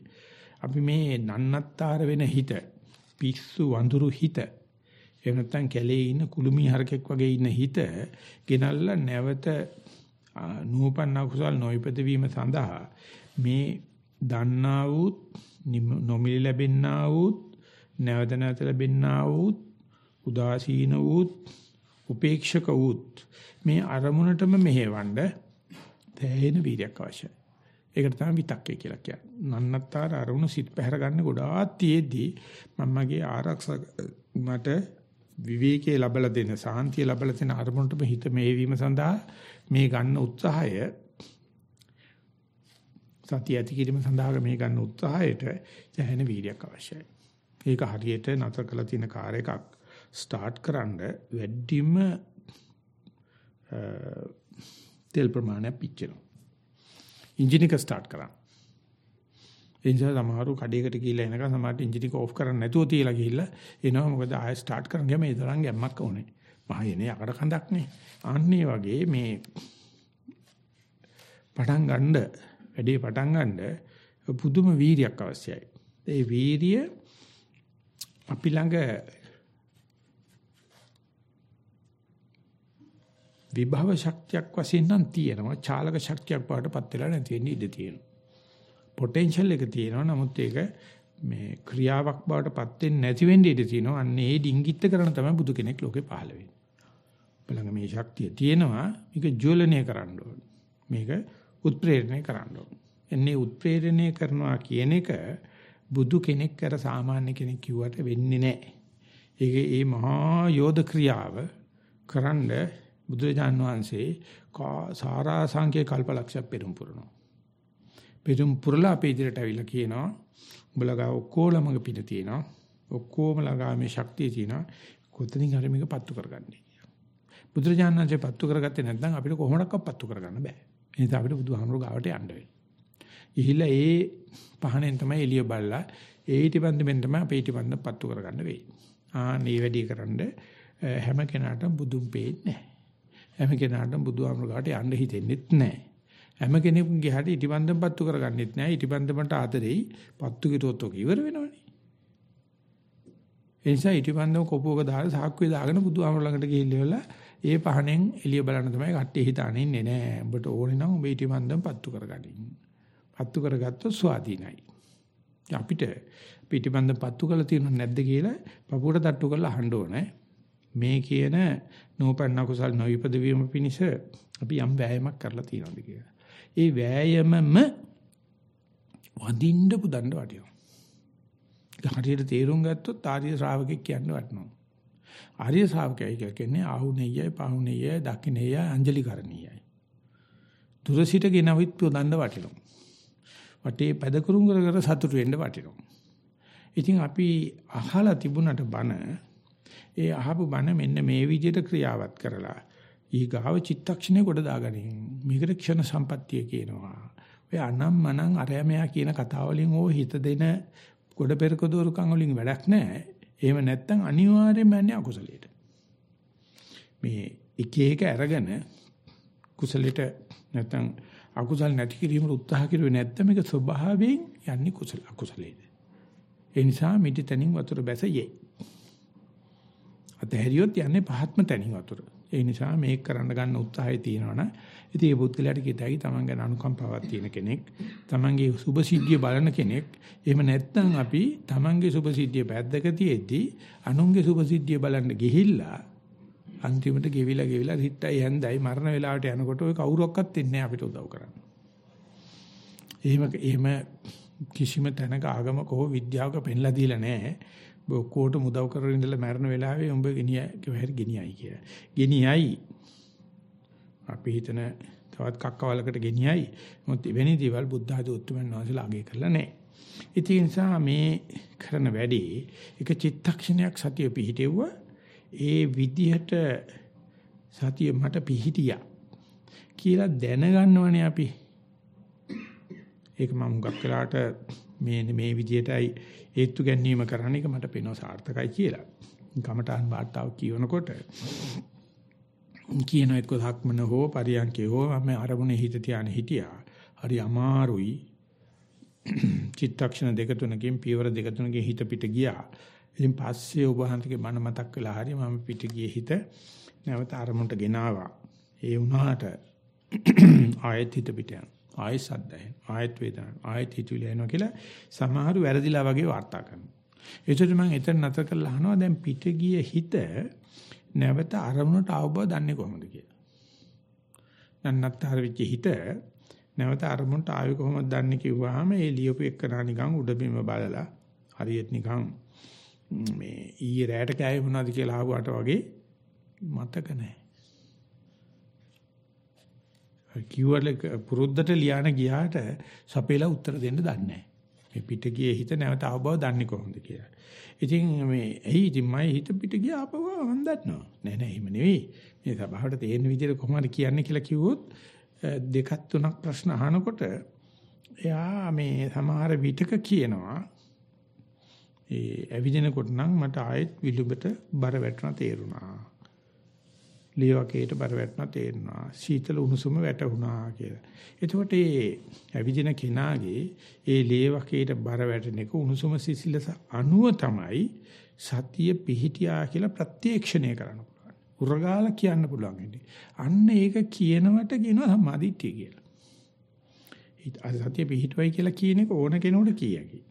අපි මේ නන්නත්තර වෙන හිත පිස්සු වඳුරු හිත එහෙම නැත්නම් කැලේ ඉන්න කුළුමි හරකෙක් වගේ ඉන්න හිත ගෙනල්ලා නැවත නූපන්න කුසල් නොයිපද වීම සඳහා මේ දන්නා වූ නොමිලි ලැබෙන්නා වූ නැවත නැවත ලැබෙන්නා වූ උදාසීන වූ උපේක්ෂක වූ මේ අරමුණටම මෙහෙවන්න තැහෙන වීර්යයක් අවශ්‍යයි. ඒකට තමයි විතක්කේ කියලා කියන්නේ. නන්නත්තර අරමුණ සිත් පැහැර ගන්න ගොඩාක් තියේදී මමගේ ආරක්ෂක මට විවේකයේ ලැබලා දෙන සාන්තිය ලැබලා දෙන අරමුණටම හිත මේවීම සඳහා මේ ගන්න උත්සාහය සතිය ඇති කිරීම සඳහා මේ ගන්න උත්සාහයට දැහැෙන වීර්යයක් අවශ්‍යයි. ඒක හරියට නතර කළ තියෙන කාර් එකක් ස්ටාර්ට් කරන්න වැඩිම තෙල් ප්‍රමාණයක් පිච්චෙනවා. එන්ජින් එක ස්ටාර්ට් කරා. ඒ නිසා සමහරු කඩේකට ගිහිල්ලා එනකන් සමහරට එන්ජින් එක ඕෆ් කරන්න නැතුව තියලා ගිහිල්ලා එනවා මොකද ආයෙ ස්ටාර්ට් කරන්න ගියාම ඒ තරම් ගැම්මක් ඕනේ. මහයනේ අකඩ කඳක් නේ. අන්නේ වගේ මේ පටන් ගන්න වැඩේ පටන් ගන්න පුදුම වීරියක් අවශ්‍යයි. ඒ වීරිය අපි ළඟ විභව ශක්තියක් වශයෙන් නම් තියෙනවා. චාලක ශක්තියක් බවටපත් වෙලා නැති වෙන්න ඉඩ තියෙනවා. පොටෙන්ෂල් එක තියෙනවා. නමුත් ඒක මේ ක්‍රියාවක් බවටපත් වෙන්නේ නැති වෙන්න ඉඩ තියෙනවා. අන්න ඒ ඩිංගිත් කරන තමයි බුදු කෙනෙක් ලෝකේ පහළ වෙන්නේ. බලඟ මේ ශක්තිය තියෙනවා. මේක ජ්වලනය කරන්න ඕන. මේක උත්ප්‍රේරණය කරන්න ඕන. එන්නේ උත්ප්‍රේරණය කරනවා කියන එක බුදු කෙනෙක් කර සාමාන්‍ය කෙනෙක් කිව්වට වෙන්නේ නැහැ. ඒකේ මේ මහා යෝධ ක්‍රියාව කරන්න බුදුරජාන් වහන්සේ සාරා සංකේ කල්පලක්ෂ පෙරම් පුරනවා. පෙරම් පුරලා අපේ ඉදිරියට අවිලා කියනවා උඹලා ගා ඔක්කොලමග පිට තියෙනවා. ඔක්කොම ළඟා මේ ශක්තිය තියෙනවා. කොතනින් හරි මේක පත්තු කරගන්නේ. බුදුරජාණන් වහන්සේ පත්තු කරගත්තේ නැත්නම් අපිට කොහොමඩක්වත් පත්තු කරගන්න බෑ. ඒ නිසා අපිට බුදුහාමුදුරු ගාවට යන්න වෙයි. ගිහිල්ලා ඒ පහනෙන් තමයි එළිය බලලා ඒ ඊටිපන්දෙන් තමයි අපේ ඊටිපන්ද පත්තු කරගන්න වෙයි. ආ මේ වැඩි කරන්න හැම කෙනාටම බුදුන් පේන්නේ නැහැ. හැම කෙනාටම බුදුහාමුදුරු ගාවට යන්න හිතෙන්නෙත් නැහැ. හැම කෙනෙකුගේ හැටි ඊටිපන්දම් පත්තු කරගන්නෙත් නැහැ. ඊටිපන්දමට ආදරෙයි පත්තු කිරුවොත් ඔක ඉවර වෙනවනේ. ඒ නිසා ඊටිපන්දම කොපුවක දාලා සාක්කුවේ දාගෙන බුදුහාමුදුරු ළඟට ගිහිල්ලා ඒ පහනෙන් එළිය බලන්න තමයි කට්ටිය හිතාන ඉන්නේ නෑ. උඹට ඕනේ නම් උඹ ඊටිපන්දම් පත්තු කරගනින්. පත්තු කරගත්තොත් ස්වාධීනයි. අපිට පිටිපන්දම් පත්තු කරලා තියෙනව නැද්ද කියලා පපුවට තට්ටු කරලා අහන්න ඕනේ. මේ කියන නෝපන්න කුසල් නොවිපද වීම පිණිස අපි යම් වෑයමක් කරලා තියෙනවද කියලා. ඒ වෑයමම වදින්න පුදන්න වටිනවා. හරියට තේරුම් ගත්තොත් ආර්ය ශ්‍රාවකෙක් කියන්න වටනවා. ආර්ය ශ්‍රාවකයයි කියලා කියන්නේ ආහුනේයයි පාහුනේයයි දකින්නේයයි අංජලි කරණීයයි. දුර සිට ගෙනවිත් පුදන්න වටිනවා. වටේ පැදකුරුම් කර කර සතුටු වෙන්න වටිනවා. ඉතින් අපි අහලා තිබුණට බන ඒ අහපු බන මෙන්න මේ විදිහට ක්‍රියාවත් කරලා ඊගාව චිත්තක්ෂණේ කොට දාගනින්. මේකට ක්ෂණ සම්පත්තිය කියනවා. ඔය අනම් මනම් අරයමයා කියන කතාවලින් ඕ හිත දෙන කොට පෙරක දෝරුකම් වලින් වැඩක් නැහැ. එහෙම නැත්නම් අනිවාර්යයෙන්ම යන්නේ අකුසලයට. මේ එක එක අරගෙන කුසලයට නැත්නම් අකුසල් නැති කිරීමට උත්සාහ කරුවේ නැත්නම් මේක ස්වභාවයෙන් යන්නේ කුසල අකුසලයට. ඒ නිසා මිටි තනින් වතුර බැස යේ. අතහැරියොත් යන්නේ පහත්ම තනින් වතුර. ඒ නිසා මේක කරන්න ගන්න උත්සාහය තියෙනවනේ. ඉතින් මේ පුද්ගලයාට කිතයි තමන් ගැන අනුකම්පාවක් තියෙන කෙනෙක්, තමන්ගේ සුභ සිද්ධිය බලන කෙනෙක්. එහෙම නැත්නම් අපි තමන්ගේ සුභ සිද්ධිය පැද්දක තියේදී අනුන්ගේ සුභ සිද්ධිය බලන්න ගිහිල්ලා අන්තිමට ගෙවිලා ගෙවිලා හිටයි හැන්දයි මරණ වෙලාවට යනකොට ඔය කවුරක්වත් එන්නේ අපිට උදව් කරන්න. එහෙම එහෙම කිසිම තැනක ආගමක හෝ විද්‍යාවක පෙන්ලා දීලා නැහැ. ඔබ ඔක්කොට මුදව් කරගෙන ඉඳලා මරණ වෙලාවේ උඹ ගෙනියයි කොහෙරි ගෙනියයි කියලා. ගෙනියයි. අපි හිතන තවත් කක්කවලකට ගෙනියයි. මොකද වෙනි දේවල් බුද්ධ ආදී උතුම්යන් වහන්සේලා අගය කරලා නැහැ. ඉතින් ඒ නිසා මේ කරන වැඩි එක චිත්තක්ෂණයක් සතිය පිහිටෙව්වා ඒ විදිහට සතිය මට පිහිටියා කියලා දැනගන්නවනේ අපි. ඒක මම හුඟක් වෙලාට මේ මේ විදිහටයි හේතු ගැනීම කරන්න එක මට පේනවා සාර්ථකයි කියලා. කමඨාන් වාර්තාව කියනකොට කියන එක්ක ධක්මන හෝ පරියන්කේ හෝ මම අරමුණේ හිත තියාන හිටියා. හරි අමාරුයි. චිත්තක්ෂණ දෙක තුනකින් පියවර දෙක තුනකින් හිත පිට ගියා. ඉතින් පස්සේ ඔබ හන්තගේ මන මතක් වෙලා හරි මම පිට ගියේ හිත නැවත අරමුණට ගෙනාවා. ඒ වුණාට ආයෙත් හිත පිට යනවා. ආයෙත් සද්දය. ආයෙත් වේදනාව. ආයෙත් හිතුවිලි එනවා කියලා සමහරු වැරදිලා වගේ වාර්තා කරනවා. ඒකට මම එතන නැතර කරලා අහනවා දැන් පිට ගිය හිත නැවත අරමුණට ආව බව දන්නේ කොහොමද කියලා. නන්නත්තර වෙච්ච හිත නැවත අරමුණට ආවේ කොහොමද දන්නේ කිව්වහම ඒ ලියපු එක්කනා නිකන් උඩබිම බලලා හරියට නිකන් මේ ඊයේ රැට කෑවේ මොනවද කියලා අහුවාට වගේ මතක නැහැ. කිව්වල පුරුද්දට ලියාන ගියාට සපේලා උත්තර දෙන්න දන්නේ නැහැ. මේ පිට ගියේ හිත නැවත ආව බව දන්නේ කොහොමද කියලා. ඉතින් මේ ඇයි ඉතින් මම හිත පිට ගියා ආපහු මම දන්නවා. නෑ නෑ එහෙම නෙවෙයි. මේ සභාවට තේරෙන විදිහට කොහොමද කියන්නේ කියලා කිව්වොත් දෙකක් තුනක් ප්‍රශ්න අහනකොට එයා මේ සමහර විටක කියනවා ඒ ඇවිදිනකොට නම් මට ආයෙත් විලුඹට බර වැටෙන තේරුණා. ලියවකේට බර වැටෙන තේරුණා. සීතල උණුසුම වැටුණා කියලා. එතකොට ඒ ඇවිදින කෙනාගේ ඒ ලියවකේට බර වැටෙන එක උණුසුම සිසිලස අණුව තමයි සතිය පිහිටියා කියලා ප්‍රත්‍යක්ෂණය කරන්න පුළුවන්. උරගාල කියන්න පුළුවන් ඉන්නේ. අන්න ඒක කියනවට කියනවා සම්මාදිට්ඨිය කියලා. සතිය පිහිටුවයි කියලා කියන එක ඕන කෙනෙකුට කියකි.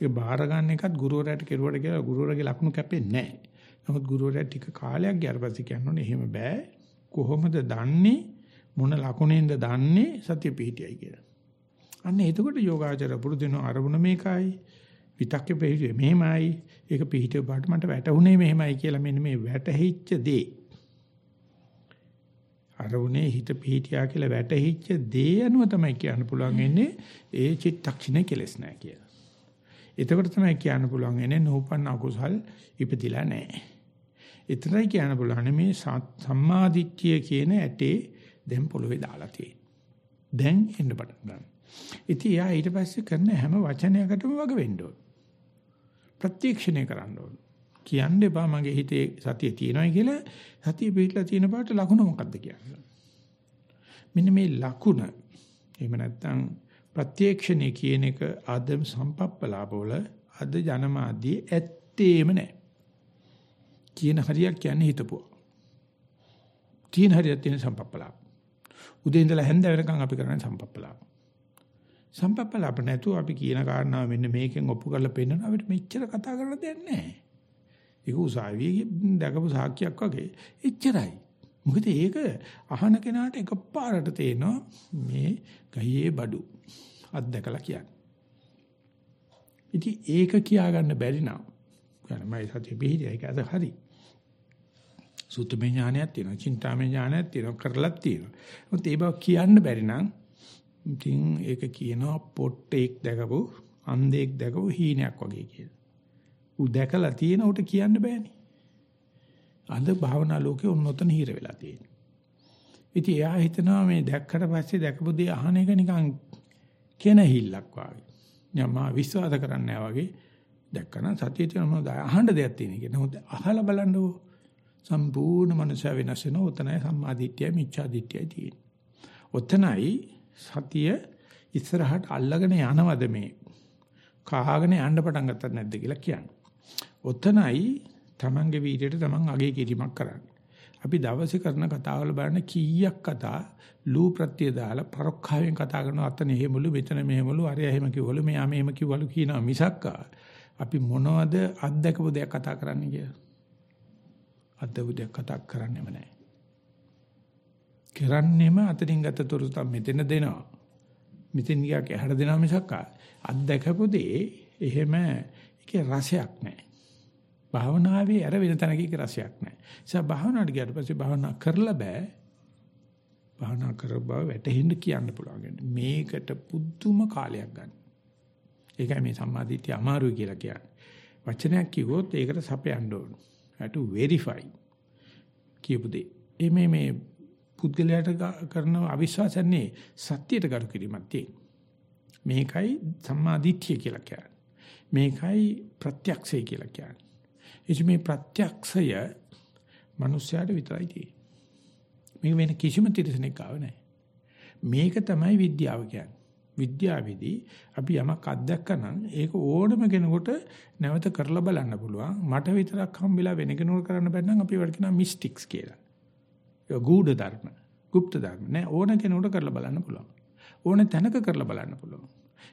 ඒක බාර ගන්න එකත් ගුරුවරයාට කෙරුවට කියලා ගුරුවරගේ ලකුණු කැපෙන්නේ නැහැ. නමුත් ගුරුවරයා ටික කාලයක් ගියාට පස්සේ කියනෝනේ එහෙම බෑ. කොහොමද දන්නේ මොන ලකුණෙන්ද දන්නේ සතිය පිහිටියයි කියලා. අන්න එතකොට යෝගාචර පුරුදින අරමුණ මේකයි. විතක්ක පිහිටියේ මෙහෙමයි. ඒක පිහිටිය පාට මට වැටුනේ මෙහෙමයි කියලා මෙන්න මේ වැටහිච්ච දේ. අරමුණේ හිත පිහිටියා කියලා වැටහිච්ච දේ අනුව තමයි කියන්න පුළුවන් වෙන්නේ ඒ චිත්තක්ෂණේ කෙලස් නැහැ කියලා. එතකොට තමයි කියන්න පුළුවන් වෙන්නේ නූපන්න අකුසල් ඉපදිලා නැහැ. එතරයි කියන්න පුළුවන් මේ සම්මාදිට්ඨිය කියන ඇටේ දැන් පොළවේ දාලා තියෙන්නේ. දැන් එන්න පටන් ගන්නවා. ඉතින් එයා ඊට පස්සේ කරන හැම වචනයකටම වග වෙන්න ඕන. ප්‍රත්‍යක්ෂණය කරන්න ඕන. කියන්න එපා මගේ හිතේ සතිය තියෙනයි කියලා සතිය පිටලා තියෙන පාට ලකුණ මොකක්ද කියන්නේ. මෙන්න මේ ලකුණ එහෙම නැත්නම් ප්‍රත්‍යක්ෂණය කියන එක ආදම සම්පප්පලාපවල අද ජනමාධ්‍යයේ ඇත්තේම නැහැ. කියන හරියක් කියන්නේ හිතපුවා. තියෙන හරියක් තියෙන සම්පප්පලාප. උදේ ඉඳලා හැන්ද වෙනකන් අපි කරන්නේ සම්පප්පලාප. සම්පප්පලාප නැතුව අපි කියන කාරණාව මෙන්න මේකෙන් ඔප්පු කරලා පෙන්නන අපිට මෙච්චර කතා කරන්න දෙයක් නැහැ. ඒක උසාවියේ දැකපු සාක්කියක් වගේ. එච්චරයි. මොකද ඒක අහන කෙනාට එකපාරට තේනවා මේ ගහියේ බඩු අත්දකලා කියන්නේ. ඉතින් ඒක කියාගන්න බැරි නම් කියන්නේ මම සතිය පිළිදී ඒක අද හරියි. සුත්තමේ ඥානයක් තියෙනවා, චින්තාමේ ඥානයක් තියෙනවා, කරලක් තියෙනවා. මොකද ඒ බව කියන්න බැරි නම් ඉතින් ඒක කියනවා පොට්ටෙක් දැකපු අන්ධෙක් දැකපු හීනයක් වගේ කියලා. ඌ දැකලා තියෙන උට කියන්න බෑනේ. අද භාවනා ලෝකේ උන්නතන හිර වෙලා තියෙනවා. ඉතින් එයා හිතනවා මේ දැක්කට පස්සේ දැකපු දේ අහන එක නිකන් කෙනහිල්ලක් වගේ. යමා විශ්වාස කරන්නේ නැහැ වගේ දැක්කම සතිය තියෙන මොනවද අහන්න දෙයක් තියෙන එක. නමුත් අහලා බලන්නකෝ සම්පූර්ණ මනුෂ්‍ය වෙනස් වෙන උතනයි සම්මාදිට්ඨිය මිච්ඡාදිට්ඨිය තියෙන්නේ. උතනයි සතිය ඉස්සරහට අල්ලගෙන යනවද මේ කාගෙන යන්න පටන් ගත්තද නැද්ද කියලා කියන්නේ. උතනයි Tamange වීර්යයට Taman අගේ කිරීමක් කරන්නේ. අපි දවසේ කරන කතාවල බලන්න කීයක් කතා ලූ ප්‍රත්‍ය දාලා පරොක්ඛාවෙන් කතා කරන අතන එහෙමලු මෙතන මෙහෙමලු අරය එහෙම කිව්වලු මෙයා මෙහෙම කිව්වලු කියනවා මිසක් අපි මොනවද අත්දකපු දෙයක් කතා කරන්නේ කියලා. අත්දකපු දෙයක් කතා කරන්නේම නැහැ. කරන්නේම අතරින් ගත තොරතුරු තම මෙතන දෙනවා. මෙතෙන් ගියාක එහාට දෙනවා මිසක් අත්දකපු දේ එහෙම ඒකේ රසයක් නැහැ. භාවනාවේ අර වෙන තැනක රසයක් නැහැ. ඒ නිසා භාවනාවට ගියාට පස්සේ භාවනා කරලා බෑ. භාවනා කර බව වැටහෙන්න කියන්න පුළුවන්. මේකට පුදුම කාලයක් ගන්න. ඒකයි මේ සම්මාදිට්ඨිය අමාරුයි කියලා කියන්නේ. වචනයක් කිව්වොත් ඒකට සපයන්න ඕන. Have to verify කියපු දේ. මේ මේ පුද්ගලයාට කරන අවිශ්වාසන්නේ සත්‍යයට කරු කිරීමක් තියෙන. මේකයි සම්මාදිට්ඨිය කියලා කියන්නේ. මේකයි ප්‍රත්‍යක්ෂය කියලා කියන්නේ. එච මේ ප්‍රත්‍යක්ෂය මිනිස්යාට විතරයි තියෙන්නේ. මේක වෙන කිසිම තිරසනෙක් ආව නැහැ. මේක තමයි විද්‍යාව කියන්නේ. විද්‍යාවේදී අපි යමක් අත්දැකනනම් ඒක ඕනම කෙනෙකුට නැවත කරලා බලන්න පුළුවන්. මට විතරක් හම්බෙලා වෙන කෙනෙකුට කරන්න බැන්න නම් අපි වඩ කියනවා මිස්ටික්ස් කියලා. ඒක ගුඪ ධර්ම, গুপ্ত ධර්ම නෑ ඕන කෙනෙකුට කරලා බලන්න පුළුවන්. ඕන තැනක කරලා බලන්න පුළුවන්.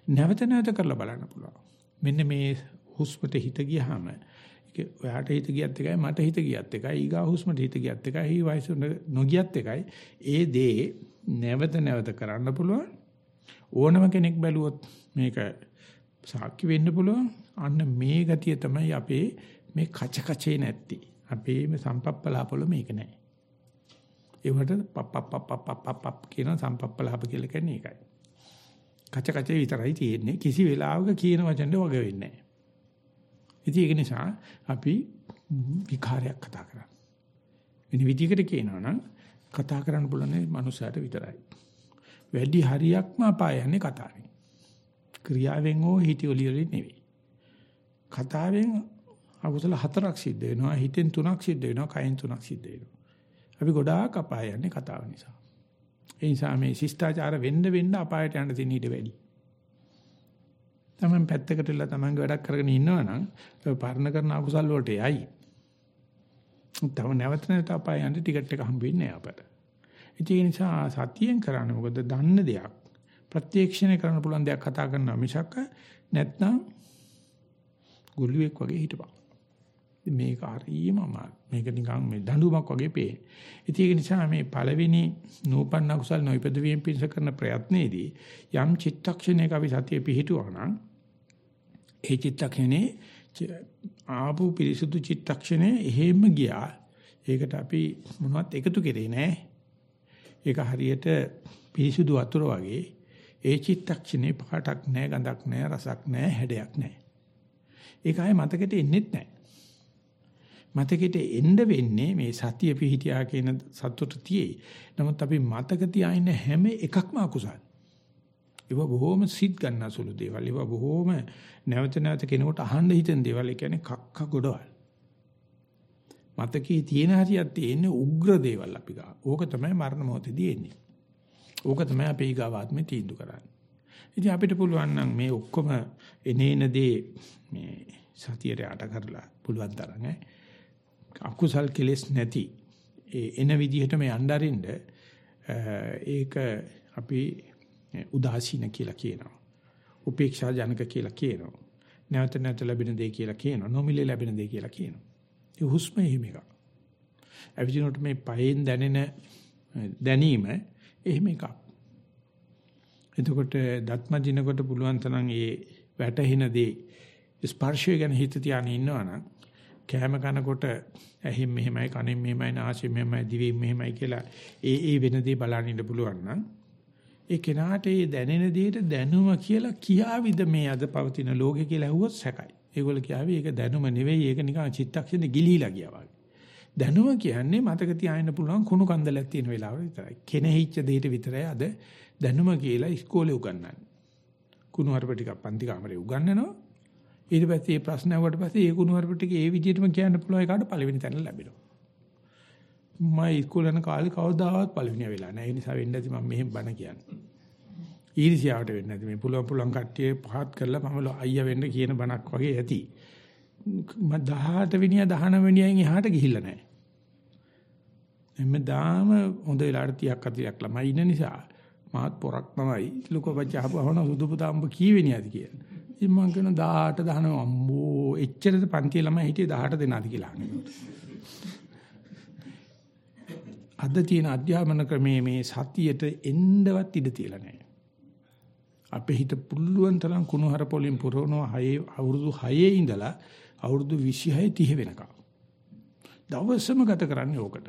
නැවත නැවත කරලා බලන්න පුළුවන්. මෙන්න මේ හුස්මට හිත ගියාම ඔයාට හිත ගියත් එකයි මට හිත ගියත් එකයි ඊගා හුස්මට හිත ගියත් එකයි හි වයස නොගියත් එකයි ඒ දේ නැවත නැවත කරන්න පුළුවන් ඕනම කෙනෙක් බැලුවොත් මේක සාක්ෂි වෙන්න පුළුවන්. අන්න මේ ගතිය තමයි අපේ මේ කච කචේ නැති අපේ මේ සම්පප්පලාපවල මේක නැහැ ඒවට පප් පප් පප් පප් පප් කියන සම්පප්පලාප කියලා කියන්නේ ඒකයි. කච කචේ විතරයි තියෙන්නේ. කිසි වෙලාවක කියන වචන වගේ වෙන්නේ නැහැ ඉතින් ඒක නිසා අපි විකාරයක් කතා කරන්නේ. වෙන විදිහකට කියනවා නම් කතා කරන්න පුළුවන් මනුස්සයට විතරයි. වැඩි හරියක්ම අපායන්නේ කතාවෙන්. ක්‍රියාවෙන් හෝ හිතවලිය වලින් නෙවෙයි. කතාවෙන් අකුසල හතරක් සිද්ධ වෙනවා, හිතෙන් තුනක් සිද්ධ වෙනවා, කයෙන් තුනක් සිද්ධ වෙනවා. අපි ගොඩාක් අපායන්නේ කතාව නිසා. ඒ නිසා මේ ශිෂ්ටාචාර වෙන්න වෙන්න අපායට යන්න තියෙන ඊට වැඩි. තමන් පැත්තකට ඉල්ල තමන්ගේ වැඩක් කරගෙන ඉන්නවනම් පරණ කරන අකුසල් වලට යයි. තව නැවත නැවත අපාය යන්න ටිකට් එක හම්බ වෙන්නේ අපට. ඒ නිසා සතියෙන් කරන්න මොකද දන්න දෙයක් ප්‍රත්‍යක්ෂණය කරන්න පුළුවන් දෙයක් කතා කරනවා මිසක් නැත්නම් ගුළුවෙක් වගේ හිටපන්. මේක හරිම අමාරු. මේක නිකන් මේ දඬුවමක් වගේ පේන. ඉතින් ඒක නිසා මේ පළවෙනි නූපන්න කුසල් නොයිපද වීම පිණිස කරන ප්‍රයත්නයේදී යම් චිත්තක්ෂණයක අපි සතිය පිහිටුවා නම් ඒ චිත්තක්ෂණේ ආපු පිරිසුදු චිත්තක්ෂණේ එහෙම ගියා. ඒකට අපි මොනවත් එකතු කරේ නෑ. ඒක හරියට පිරිසුදු වතුර වගේ ඒ චිත්තක්ෂණේ පාටක් නෑ ගඳක් නෑ රසක් නෑ හැඩයක් නෑ. ඒක ආයේ මතකෙට එන්නේත් නෑ. මතකෙට එන්න වෙන්නේ මේ සතිය පිහිටියා කියන සතුට තියේ. නමුත් අපි මතක තියාගෙන හැම එකක්ම අකුසල්. ඒව බොහොම සිත් ගන්න සුළු දේවල්. ඒව බොහොම නැවත නැවත කෙනෙකුට අහන්න හිතෙන දේවල්. ඒ කියන්නේ කක්ක ගොඩවල්. මතකයේ තියෙන හරියක් තියෙන්නේ උග්‍ර දේවල් අපි ගා. ඕක තමයි මරණ මොහොතදී එන්නේ. ඕක තමයි අපේ ඊගාවාත්මේ තීන්දුව කරන්නේ. ඉතින් අපිට පුළුවන් නම් මේ ඔක්කොම එනේන දේ මේ සතියට යට කරලා පුළුවන් තරම් ඈ අකුසල් කෙලෙස් නැති ඒ එන විදිහට මේ යnderින්ද ඒක අපි උදාසීන කියලා කියනවා. උපේක්ෂා ජනක කියලා කියනවා. නැවත නැවත ලැබෙන දේ කියලා කියනවා. නොමිලේ ලැබෙන දේ කියලා කියනවා. ඒ හුස්ම එහෙම එකක්. අවිජිනොට මේ පහෙන් දැනෙන දැනීම එහෙම එකක්. එතකොට දත්ම දිනකොට පුළුවන් තරම් ඒ වැටහෙන දේ ස්පර්ශය ගැන හිත තියාගෙන ඉන්නවනම් කෑම කනකොට ඇහින් මෙහෙමයි කනෙන් මෙහෙමයි නාසයෙන් මෙහෙමයි දිවෙන් මෙහෙමයි කියලා ඒ ඒ වෙන දේ බලන්න ඉන්න පුළුවන් නම් ඒ කෙනාට ඒ දැනෙන දෙයට දැනුම කියලා කියාවිද මේ අද පවතින ලෝකේ කියලා ඇහුවොත් සැකයි. ඒගොල්ලෝ කියාවි ඒක දැනුම නෙවෙයි ඒක නිකන් චිත්තක්ෂණේ ගිලීලා ගියා වගේ. දැනුම කියන්නේ මතක තියාගෙන පුළුවන් කුණු කන්දලක් තියෙන වෙලාව විතරයි. කෙනෙහිච්ච දෙයට විතරයි අද දැනුම කියලා ඉස්කෝලේ උගන්වන්නේ. කුණු හරප ටිකක් පන්ති කාමරේ උගන්වනවා. ඊට පස්සේ මේ ප්‍රශ්න ආවට පස්සේ ඒ කුණු හරප ටික ඒ විදිහටම කියන්න පුළුවන් එකට පළවෙනි තැන ලැබෙනවා. මම ඉස්කෝලේ යන කාලේ කවදාවත් පළවෙනිය වෙලා නැහැ. ඒ නිසා වෙන්නේ නැති මම මෙහෙම බණ කියන්නේ. ඊර්ෂ්‍යාවට වෙන්නේ නැති මේ පුළුවන් පුළුවන් කට්ටිය පහත් කරලා මම අයියා වෙන්න කියන බණක් වගේ ඇති. මම 18 වෙනියා 19 වෙනියෙන් එහාට ගිහිල්ලා නැහැ. එම්මදාම හොඳ වෙලාවට 30ක් 40ක් ළමයි ඉන්න නිසා මාත් පොරක් තමයි ලොකෝ බච්චා ආපුවම සුදු පුතාඹ කීවෙනියද කියලා. ඉතින් මම කියන 18 19 අම්බෝ එච්චරද පන්ති ළමයි හිටියේ 18 දෙනාද කියලා අහනවා. අද තියෙන අධ්‍යාපන ක්‍රමයේ මේ සතියට එන්නවත් ඉඩ තියලා නැහැ. අපේ හිත පුළුවන් තරම් කුණුහර පොලින් පුරවනවා 6 අවුරුදු 6 ඉඳලා අවුරුදු 26 30 වෙනකම්. දවසම ගත කරන්නේ ඕකට.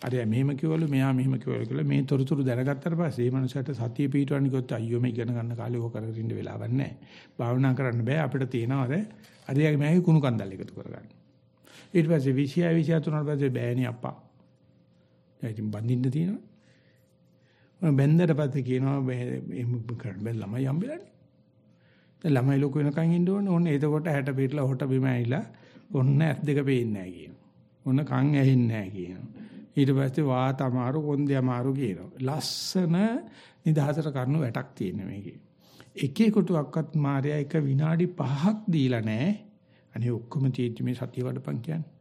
අර මෙහෙම කිව්වලු මෙහා මෙහෙම කිව්වලු කියලා මේ තොරතුරු දැනගත්තට පස්සේ මේ මනුස්සයාට සතිය පිටවන්න කිව්වොත් අයියෝ මේ ඉගෙන ගන්න කාලේ ඕක කරගෙන ඉන්න වෙලාවක් නැහැ. භාවනා කරන්න බෑ අපිට තියෙනවා අර අරියාගේ මෑගේ කුණු කන්දල් එකතු කරගන්න. ඊට පස්සේ 26 27 උනාට පස්සේ බෑනේ අප්පා. දැන් ඉතින් බඳින්න තියෙනවා. මම බැන්දට පස්සේ කියනවා එහෙම කරන්න බෑ ළමයි හම්බෙලානේ. දැන් ළමයි ලොකු වෙනකන් ඉන්න ඕනේ. ඕන්න එතකොට 60 පිටලා හොට බිම ඇවිලා ඔන්න ඇස් දෙක පේන්නේ නැහැ කියනවා. ඔන්න කන් ඇහෙන්නේ නැහැ කියනවා. ඊට පස්සේ වාත අමාරු කොන්දේ අමාරු කියනවා. ලස්සන නිදහසට කරනු වැටක් තියෙන මේකේ. එකේ කොටුවක්වත් මාර්යා එක විනාඩි 5ක් දීලා නැහැ. අනේ ඔක්කොම තියෙච්ච මේ සතිය වඩපන් කියන්නේ.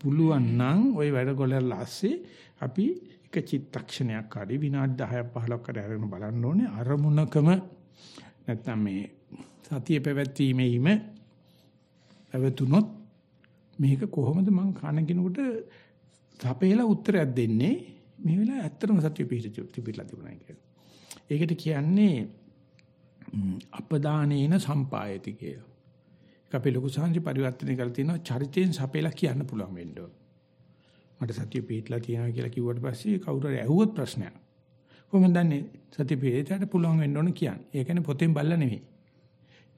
පුළුවන් නම් ওই වැඩ ගොල්ලන් ලස්සේ අපි එක චිත්තක්ෂණයක් හරි විනාඩි 10ක් 15ක් හරි අරගෙන බලන්න ඕනේ අරමුණකම නැත්නම් මේ සතිය පැවැත්වීමේම පැවතුනොත් මේක කොහොමද මං කන කෙනෙකුට තපේලා උත්තරයක් දෙන්නේ මේ වෙලාව ඇත්තටම සත්‍ය පිළිපිටලා තිබුණා කියලා. ඒකට කියන්නේ අපදානේන සම්පායති කියලා. ඒක අපේ ලොකු සංජි පරිවර්තනය කරලා තිනවා චරිතයෙන් සපේලා කියන්න පුළුවන් වෙන්න ඕන. මට සත්‍ය පිළිපිටලා තියනවා කියලා කිව්වට පස්සේ කවුරු හරි ඇහුවොත් ප්‍රශ්නයක්. කොහොමද දන්නේ සත්‍ය පිළිපිටට පුළුවන් වෙන්න ඕන කියන්නේ. ඒ කියන්නේ පොතෙන් බල්ලා නෙවෙයි.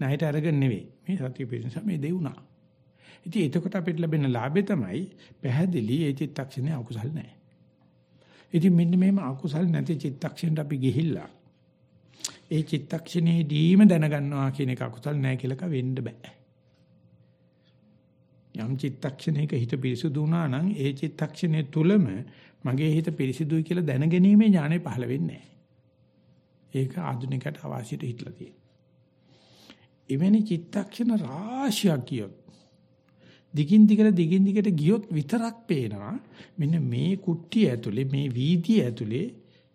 ණයට අරගෙන නෙවෙයි. මේ සත්‍ය පිළිපිට මේ දෙවුනා. ඉතින් එතකොට අපිට ලැබෙන ලාභය තමයි පැහැදිලි ඒ චිත්තක්ෂණේ අකුසල් නැහැ. ඉතින් මෙන්න මේම අකුසල් නැති චිත්තක්ෂණයට අපි ගිහිල්ලා ඒ චිත්තක්ෂණේදීම දැනගන්නවා කියන එක අකුසල් නැහැ කියලාක වෙන්න බෑ. යම් චිත්තක්ෂණයක හිත පිරිසුදු වුණා නම් ඒ චිත්තක්ෂණය තුලම මගේ හිත පිරිසිදුයි කියලා දැනගැනීමේ ඥානය පහළ වෙන්නේ ඒක ආධුනිකයට අවශ්‍යිත හිටලා තියෙනවා. එවැනි චිත්තක්ෂණ රාශියක් කියොත් දිගින් දිගට දිගින් දිගට ගියොත් විතරක් පේනවා මෙන්න මේ කුට්ටිය ඇතුලේ මේ වීදිය ඇතුලේ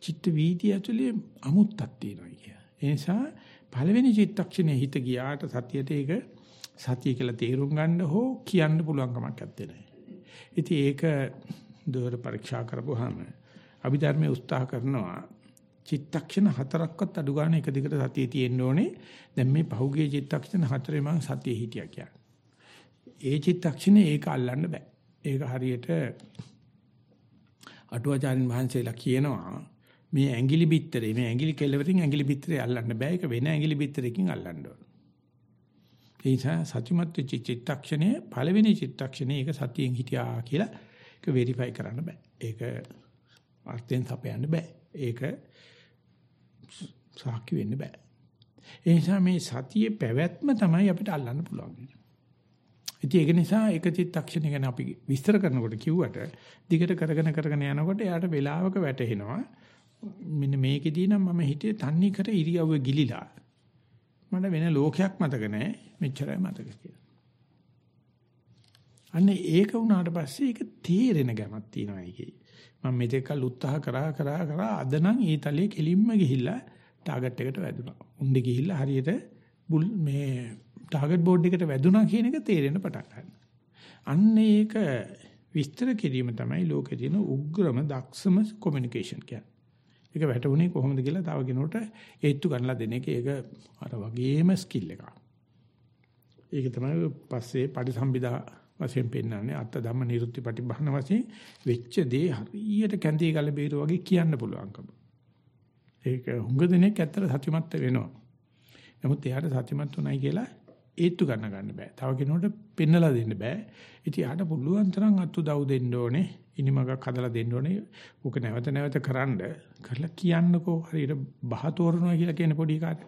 චිත්ත වීදිය ඇතුලේ අමුත්තක් තියෙනවා කිය. ඒ නිසා පළවෙනි චිත්තක්ෂණේ හිත ගියාට සතියට ඒක සතිය කියලා තේරුම් ගන්න හෝ කියන්න පුළුවන් කමක් නැත්තේ. ඉතින් ඒක දොර පරීක්ෂා කරපුවාම අභිධර්මයේ උත්සාහ කරනවා චිත්තක්ෂණ හතරක්වත් අඩු ගන්න එක දිගට සතිය තියෙන්න ඕනේ. දැන් මේ පහුගිය චිත්තක්ෂණ හතරේ මම සතිය හිටියා කියන්නේ. ඒ චිත්තක්ෂණේ ඒක අල්ලන්න බෑ. ඒක හරියට අටුවාචාරින් වහන්සේලා කියනවා මේ ඇඟිලි බිත්තරේ මේ ඇඟිලි කෙලවරින් ඇඟිලි බිත්තරේ අල්ලන්න බෑ. ඒක වෙන ඇඟිලි බිත්තරකින් අල්ලන්න ඕන. ඒ නිසා සත්‍යමත් චිත්තක්ෂණයේ පළවෙනි චිත්තක්ෂණේ ඒක සතියෙන් හිටියා කියලා ඒක වෙරිෆයි කරන්න බෑ. ඒක අර්ථයෙන් තපයන්න බෑ. ඒක සාක්ෂි වෙන්න බෑ. ඒ නිසා මේ සතියේ පැවැත්ම තමයි අපිට අල්ලන්න පුළුවන්. ඉතින් ඒක නිසා එක චිත්තක්ෂණ ගැන අපි විස්තර කරනකොට කිව්වට දිගට කරගෙන කරගෙන යනකොට එයාට වෙලාවක වැටහෙනවා මෙන්න මේකෙදී නම් මම හිතේ තන්නේ කර ඉරියව්ව ගිලිලා මට වෙන ලෝකයක් මතක නැහැ මෙච්චරයි මතක කියලා. අන්න ඒක වුණාට පස්සේ ඒක තේරෙන ගමක් තියෙනවා ඒකේ. මම මෙතෙක්කල් උත්සාහ කරා කරා කරා අද නම් ඒ තලයේ කෙලින්ම ගිහිල්ලා ටාගට් එකට වැදුනා. උණ්ඩේ ගිහිල්ලා හරියට බුල් මේ ටාගට් බෝඩ් එකට වැදුනා කියන එක තේරෙන්න පටන් ගන්නවා. අන්න ඒක විස්තර කිරීම තමයි ලෝකේ තියෙන උග්‍රම දක්ෂම කොමියුනිකේෂන් කියන්නේ. ඒක වැටුනේ කොහොමද කියලා තව කෙනෙකුට ඒත්තු ගන්නලා දෙන එක ඒක අර වගේම ස්කිල් එකක්. ඒක තමයි පස්සේ පරිසම්බිදා වශයෙන් පෙන්වන්නේ අත්ත ධම්ම නිරුත්ති පටිභාන වශයෙන් වෙච්ච දේ හරියට කැඳේ ගල බේර වගේ කියන්න පුළුවන්කම. ඒක හුඟ දෙනෙක් ඇත්තට සත්‍යමත් වෙනවා. නමුත් එයාට සත්‍යමත් උනායි කියලා ඒත්තු ගන්න ගන්න බෑ. තව කෙනෙකුට පෙන්නලා දෙන්න බෑ. ඉතින් යාට පුළුවන් තරම් අත්තු දව් දෙන්න ඕනේ. ඉනිමගක් හදලා දෙන්න ඕනේ. ඕක නැවත නැවත කරන්න කරලා කියන්නකෝ හරියට බහ තෝරනවා කියලා කියන පොඩි කාට.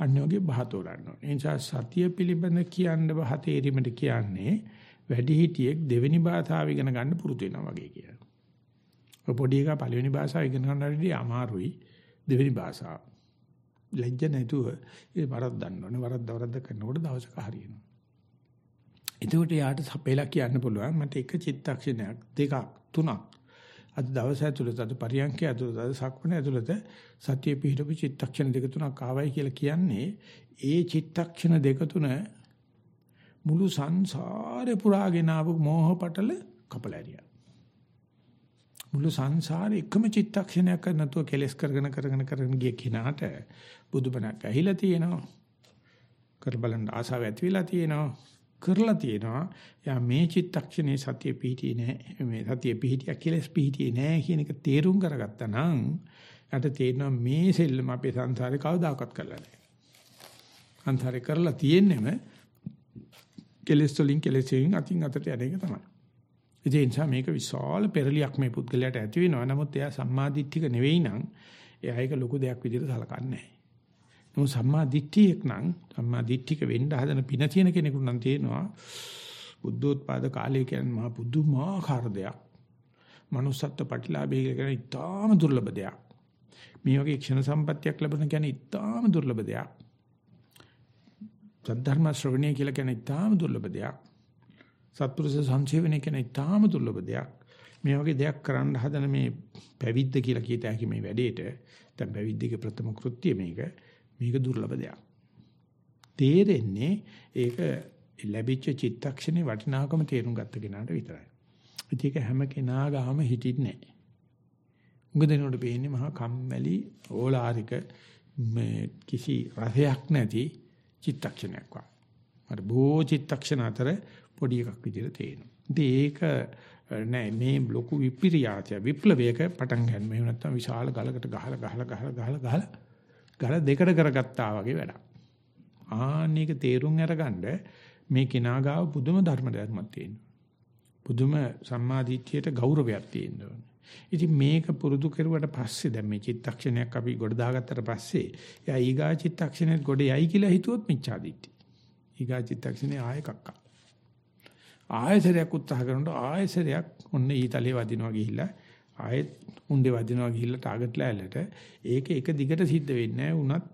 අන්න වගේ බහ තෝරන්න ඕනේ. ඒ නිසා සතිය පිළිබඳ කියන්න බහ තේරීමට කියන්නේ වැඩිහිටියෙක් දෙවෙනි භාෂාව ඉගෙන ගන්න පුරුදු වෙනවා වගේ කියනවා. ඔය පොඩි එකා පළවෙනි භාෂාව ඉගෙන ගන්නට අමාරුයි දෙවෙනි භාෂාව. ලැජ්ජ නැතුව ඒ වරද්දන්න ඕනේ. වරද්ද වරද්ද කරනකොට දවසක හරියනවා. එතකොට යාට සපේලා කියන්න පුළුවන් මට එක චිත්තක්ෂණයක් දෙකක් තුනක් අද දවස් ඇතුළත අද පරියන්කය ඇතුළත අද සක්මණ ඇතුළත සතිය පිහිටපු චිත්තක්ෂණ දෙක තුනක් ආවයි කියලා කියන්නේ ඒ චිත්තක්ෂණ දෙක තුන මුළු සංසාරේ පුරාගෙන ආපු මෝහ පටල කපලාරියා. මුළු සංසාරේ එකම චිත්තක්ෂණයක් නැතුව කෙලස් කරගෙන කරගෙන කරගෙන ගිය කෙනාට බුදුබණක් ඇහිලා තියෙනවා. කර බලන්න ආසාව ඇති වෙලා තියෙනවා. කරලා තියෙනවා. යා මේ චිත්තක්ෂණේ සතිය පිහිටියේ නෑ. මේ සතිය පිහිටියා කෙලස් පිහිටියේ නෑ කියන එක තේරුම් කරගත්තා නම් යට තේරෙනවා මේ සෙල්ලම අපේ සංසාරේ කවදාකවත් කරලා නෑ. සංසාරේ කරලා තියෙන්නෙම කෙලස් වලින් කෙලස් වලින් අතින් අතට යන එක තමයි. ඒ නිසා මේක විශාල පෙරලියක් මේ පුද්ගලයාට ඇති වෙනවා. නමුත් එයා සම්මාදිට්ඨික නෙවෙයි නම් එයා ඒක ලොකු දෙයක් විදිහට සලකන්නේ නැහැ. නමුත් සම්මාදිට්ඨියෙක් නම් සම්මාදිට්ඨික වෙන්න හදන පින තියෙන කෙනෙකුට නම් තේනවා බුද්ධෝත්පාද කාලය කියන්නේ මහා පුදුමාකාර දෙයක්. manussත්ව ප්‍රතිලාභය කියන ඉතාම දුර්ලභ දෙයක්. මේ වගේ ක්ෂණ සම්පත්තියක් ලැබෙන කියන්නේ ඉතාම දුර්ලභ දෙයක්. සද්ධර්ම ශ්‍රවණය කියලා කියන ඉතාම දුර්ලභ දෙයක්. සත්පුරුෂ සංසේවනය කියන ඉතාම දුර්ලභ දෙයක්. මේ වගේ දෙයක් කරන්න හදන මේ පැවිද්ද කියලා කියත හැකි මේ වැඩේට දැන් පැවිද්දගේ ප්‍රථම කෘත්‍යය මේක මේක දුර්ලභ දෙයක්. තේරෙන්නේ ඒක ලැබිච්ච චිත්තක්ෂණේ වටිනාකම තේරුම් ගත්ත කෙනාට විතරයි. ඒක හැම කෙනා ගාම හිටින්නේ නැහැ. උඟ දෙනකොට පේන්නේ මහා කම්මැලි ඕලාරික මේ කිසි රසයක් නැති චිත්තක්ෂණයක් වගේ. අර බොහෝ චිත්තක්ෂණ අතර පොඩි එකක් විදිහට තේරෙනවා. ඉතින් ඒක නෑ මේ ලොකු විපිරියාචය විප්ලවයක පටන් ගන්න. එහෙම නැත්නම් විශාල ගලකට ගහලා ගහලා ගහලා ගහලා ගහලා ගල දෙකට කරගත්තා වගේ වැඩක්. ආන්නේක තේරුම් අරගන්න මේ කෙනාගාව පුදුම ධර්ම ධර්මයක් තියෙනවා. පුදුම සම්මාදිට්ඨියට ගෞරවයක් තියෙනවා. ඉතින් මේක පුරුදු කරුවට පස්සේ දැන් මේ චිත්තක්ෂණයක් අපි ගොඩ දාගත්තට පස්සේ එයා ඊගා චිත්තක්ෂණෙත් ගොඩ යයි කියලා හිතුවොත් මිච්ඡාදිට්ඨි. ඊගා චිත්තක්ෂණේ ආයෙ කක්කා. ආයෙසරයක් උත්සාහ කරනකොට ආයෙසරයක් ඔන්න ඊතලේ වදිනවා ගිහිල්ලා ආයෙත් උණ්ඩේ වදිනවා ගිහිල්ලා ටාගට් ලෑල්ලට ඒක එක දිගට සිද්ධ වෙන්නේ නැහැ. උනත්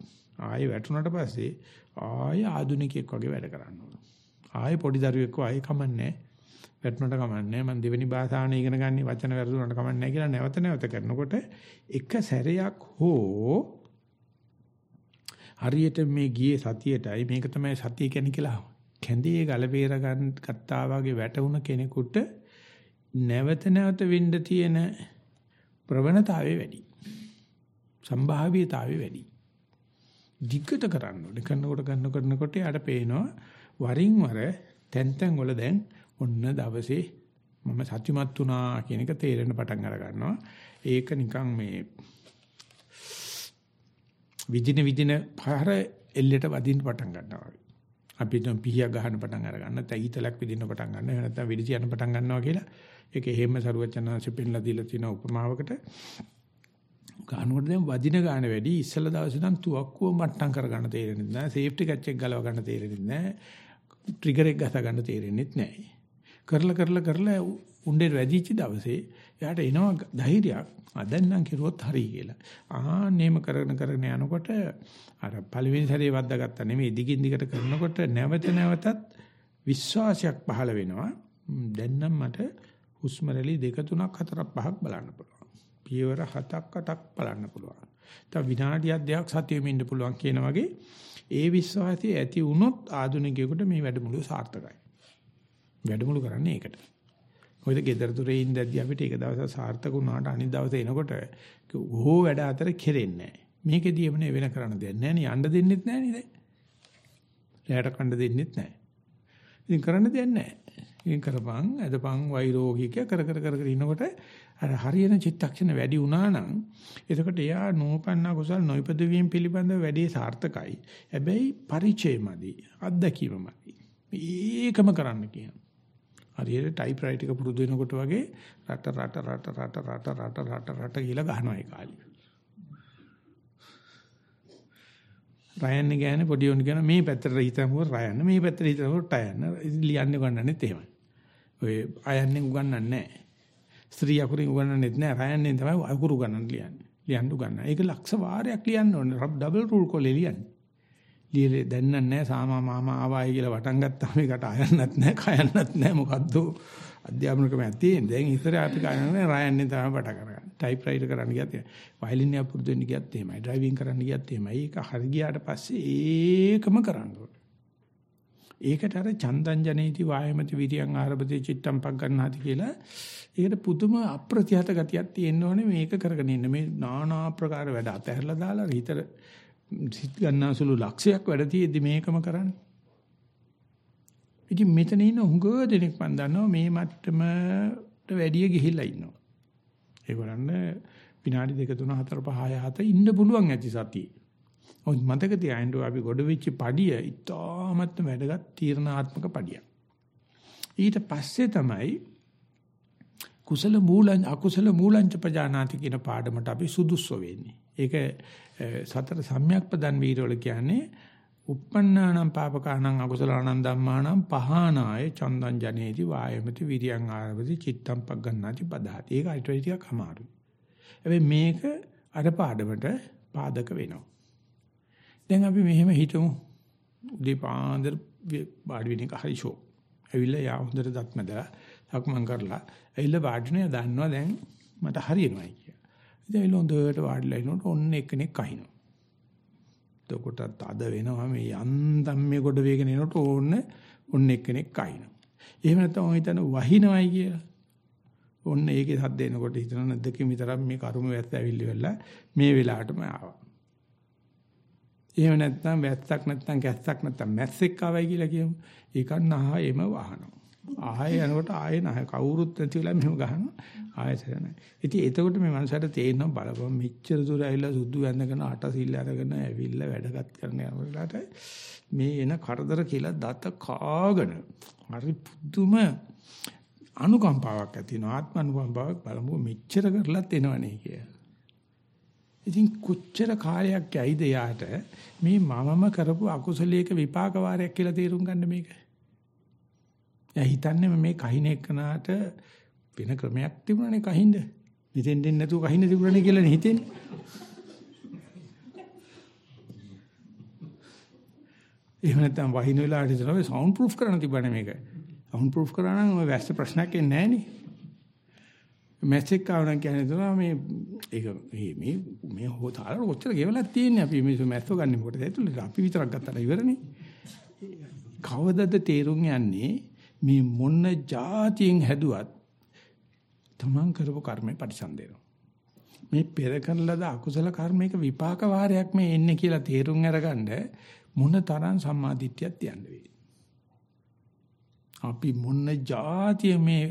ආයෙ වැටුණාට පස්සේ ආයෙ ආදුනිකයෙක් වගේ වැඩ කරන්න ඕන. ආයෙ පොඩි දරුවෙක් ආයෙ කමන්නේ වැටුණාට කමන්නේ මම දෙවෙනි භාෂාවනේ ඉගෙන ගන්න වචන වැරදුනට කමන්නේ කියලා නැවත නැවත කරනකොට එක සැරයක් හෝ හරියට මේ ගියේ සතියේටයි මේක තමයි සතිය කියන්නේ කියලා කැඳේ ගල බේර ගන්න ගත්තා වගේ වැටුණ කෙනෙකුට නැවත නැවත වෙන්න තියෙන ප්‍රවණතාවය වැඩි. සම්භාව්‍යතාවය වැඩි. දිග්ගත කරන්න ඕනේ. කරනකොට කරන කරනකොට යාට පේනවා වරින් වර තැන් තැන් වල දැන් ඔන්න දවසේ මම සත්‍යමත් වුණා කියන එක තේරෙන්න පටන් අර ගන්නවා. ඒක නිකන් මේ විදින විදින පාර එල්ලෙට වදින්න පටන් ගන්නවා. අපි දැන් පිහිය ගහන පටන් අර ගන්න නැත්නම් ඊතලක් විදින්න පටන් ගන්නවා. එහෙම නැත්නම් විදිචි යන පටන් ගන්නවා කියලා ඒක හේම සරුවචනාංශ පෙන්ලා දීලා තියෙන උපමාවකට ගන්නකොට දැන් වදින ගාන වැඩි ඉස්සල දවසේ නම් තුවක්කුව මට්ටම් කර ගන්න තේරෙන්නේ නැහැ. සේෆ්ටි කැච් එක ගලව ගන්න තේරෙන්නේ නැහැ. ට්‍රිගර් එක ගස ගන්න තේරෙන්නේ නැහැ. කරලා කරලා කරලා උණ්ඩේ වැදිච්ච දවසේ එයාට එනවා ධෛර්යයක්. ආ දැන් නම් කිරුවොත් හරි කියලා. ආන්නේම කරගෙන කරගෙන යනකොට අර පළවෙනි සැරේ වද්දාගත්තා නෙමෙයි දිගින් දිගට කරනකොට නැවත නැවතත් විශ්වාසයක් පහළ වෙනවා. දැන් නම් මට හුස්ම රැලි දෙක තුනක් හතරක් පහක් බලන්න පුළුවන්. පියවර හතක් අටක් බලන්න පුළුවන්. තව විනාඩියක් දෙකක් සතියෙම ඉන්න පුළුවන් කියන වගේ ඒ විශ්වාසය ඇති වුණොත් ආධුනිකයෙකුට මේ වැඩමුළුව සාර්ථකයි. වැඩමුළු කරන්නේ ඒකට. මොකද ගෙදර දොරේ ඉඳද්දී අපිට ඒක දවසක් සාර්ථක වුණාට අනිත් දවසේ එනකොට ඕ වැඩ අතර කෙරෙන්නේ නැහැ. මේකෙදී එමනේ වෙන කරන්න දෙයක් නැහැ නේ යන්න දෙන්නෙත් නැහැ නේද? රැයට කන්න දෙන්නෙත් නැහැ. ඉතින් කරන්න දෙයක් නැහැ. ඉතින් කරපන් අදපන් වෛරෝගික කර කර කර කර ඉනකොට අර හරියන චිත්තක්ෂණ වැඩි වුණා නම් එතකොට එයා නෝපන්න කුසල් නොයිපද වීම පිළිබඳව වැඩි සාර්ථකයි. හැබැයි පරිචයමදි අත්දැකීමමදි. ඒකම කරන්න කියනවා. හරියට ටයිප්‍රයිටර් එක පුරුදු වෙනකොට වගේ රට රට රට රට රට රට රට රට කියලා ගහනවා ඒ කාලේ. රයන් ගෑනේ පොඩි උන් කියන මේ පැත්තට හිතමුව රයන් මේ පැත්තට හිතමුව ටයන් ලියන්නේ ගන්නනෙත් එහෙමයි. ඔය අයන්නේ උගන්නන්නේ නැහැ. ස්ත්‍රී අකුරින් උගන්නන්නේත් නැහැ. රයන්නේ තමයි අකුරු ගන්නන්න ලියන්නේ. ලියන්න උගන්නන. ඒක ලක්ෂ වාරයක් ලියන්න ඕනේ. ඩබල් රූල් කොලේ ලියන්නේ. ලියලේ දැන්නන්නේ නැහැ සාමා මාමා ආවායි කියලා වටන් ගත්තාම ඒකට අයන්නත් නැහැ කයන්නත් නැහැ මොකද්ද අධ්‍යාපන ක්‍රමයක් තියෙන. දැන් ඉස්සර අපි කරන්නේ රයන්නේ තමයි පට කරගන්න. ටයිප්‍රයිටර් කරන්න ගියත් වයලින් එක පුරුදු වෙන්න ගියත් එහෙමයි. ඩ්‍රයිවිං කරන්න ගියත් එහෙමයි. ඒක හරි ගියාට පස්සේ ඒකම කරන්න ඕනේ. ඒකට අර චන්දං ජනේති වායමති විරියං ආරබති චිත්තම් පක් ගන්නාති කියලා ඒකට පුදුම අප්‍රතිහත ගතියක් තියෙන්න ඕනේ මේක කරගෙන ඉන්න. මේ নানা ආකාර වැඩ අතහැරලා දාලා හිතට සිත් ගන්නාසුළු ලක්ෂයක් වැඩ තියෙද්දි මේකම කරන්නේ. ඉතින් මෙතන ඉන්න හුඟ දෙනෙක් මන් දන්නවා මේ මට්ටමට වැඩිය ගිහිල්ලා ඉන්නවා. ඒගොල්ලන් විනාඩි 2 3 4 5 6 7 ඉන්න පුළුවන් ඇති සතියේ. ඔය මතක තියාගන්න අපි ගොඩ වෙච්ච පඩිය ඉතාමත් වැඩගත් තීරණාත්මක පඩියක්. ඊට පස්සේ තමයි කුසල මූලං අකුසල මූලංච පජානාති කියන පාඩමට අපි සුදුස්සෝ වෙන්නේ. ඒක සතර සම්‍යක් ප්‍රදන් වීරවල කියන්නේ uppannānaṁ pāpakānaṁ akusalaṇaṁ dhammānaṁ pahānāය චන්දං ජනේති වායමති විරියං ආරවති චිත්තං පග්ගණ්ණාති පදහති. ඒක ඊට ටිකක් අමාරුයි. හැබැයි මේක අර පාඩමට පාදක වෙනවා. දැන් අපි මෙහෙම හිතමු. උදේ පාන්දර වාඩි වෙන එක හරි ෂෝ. ඇවිල්ලා යා හොඳට දත් මැදලා සක්මන් කරලා ඇවිල්ලා වාඩිනේ දන්නවා දැන් මට හරියනවායි කියලා. ඉතින් ඇවිල්ලා හොඳට වාඩිලා ඉනකොට ඔන්න එක්කෙනෙක් කහිනවා. එතකොටත් අද වෙනවා මේ යන්තම් මේ කොට වේගෙන එනකොට ඕන්න ඔන්න එක්කෙනෙක් කයින්නවා. එහෙම නැත්නම් ඔය හිතන වහිනවයි කියලා. ඔන්න ඒකේ සද්ද එනකොට හිතන නැද්දකින් විතරක් මේ කරුම වැස්ස ඇවිල්ලි වෙලා මේ වෙලාවටම ආවා. එහෙම නැත්නම් වැස්සක් නැත්නම් කැස්සක් නැත්නම් මැස්සෙක් ආවයි කියලා කියමු. ඒකත් නහා එම වහනවා. ආයෙ යනකොට ආයෙ නැහැ කවුරුත් නැති වෙලා මෙහෙම ගහනවා ආයෙ සරණයි. ඉතින් එතකොට මේ මනසට තේරෙනවා බලපන් මෙච්චර දුර ඇවිල්ලා සුදු වැඳගෙන අට සිල් අරගෙන ඇවිල්ලා වැඩගත් කරන යනකොට මේ එන කරදර කියලා දත කාගෙන හරි පුදුම අනුකම්පාවක් ඇති වෙනවා ආත්ම අනුකම්පාවක් බලමු මෙච්චර කරලත් එනවනේ කියලා. ඉතින් කොච්චර කාලයක් යයිද යාට මේ මමම කරපු අකුසලයක විපාක වාරයක් කියලා තේරුම් ගන්න මේක. එයා හිතන්නේ මේ කහින එක්කනාට වෙන ක්‍රමයක් තිබුණානේ කහින්ද. මෙතෙන් දෙන්නේ නැතුව කහින තිබුණානේ කියලානේ හිතෙන්නේ. එහෙම නැත්නම් වහින වෙලාවට හිතනවා සවුන්ඩ් ප්‍රූෆ් කරන්න තිබ්බනේ මේක. සවුන්ඩ් ප්‍රූෆ් කරා නම් ඔය වැස්ස ප්‍රශ්නයක් එන්නේ නැහැ නේ. මැසේජ් කාවනම් කියන්නේ තමයි මේ ඒක මේ මේ මේ හොතාල කොච්චර ගෙවලක් තියෙන්නේ අපි මේ මැස්සෝ ගන්න මොකටද ඇතුළේ අපි විතරක් ගත්තා ඉවරනේ කවදද තේරුම් යන්නේ මේ මොන જાතියෙන් හැදුවත් තමන් කරපු කර්මය පරිසම්දේනවා. මේ පෙර කරන ලද අකුසල කර්මයක විපාක වාරයක් මේ එන්නේ කියලා තේරුම් අරගන්න මොන තරම් සම්මාදිට්ඨියක් තියන්න වෙයි. අපි මොන જાතිය මේ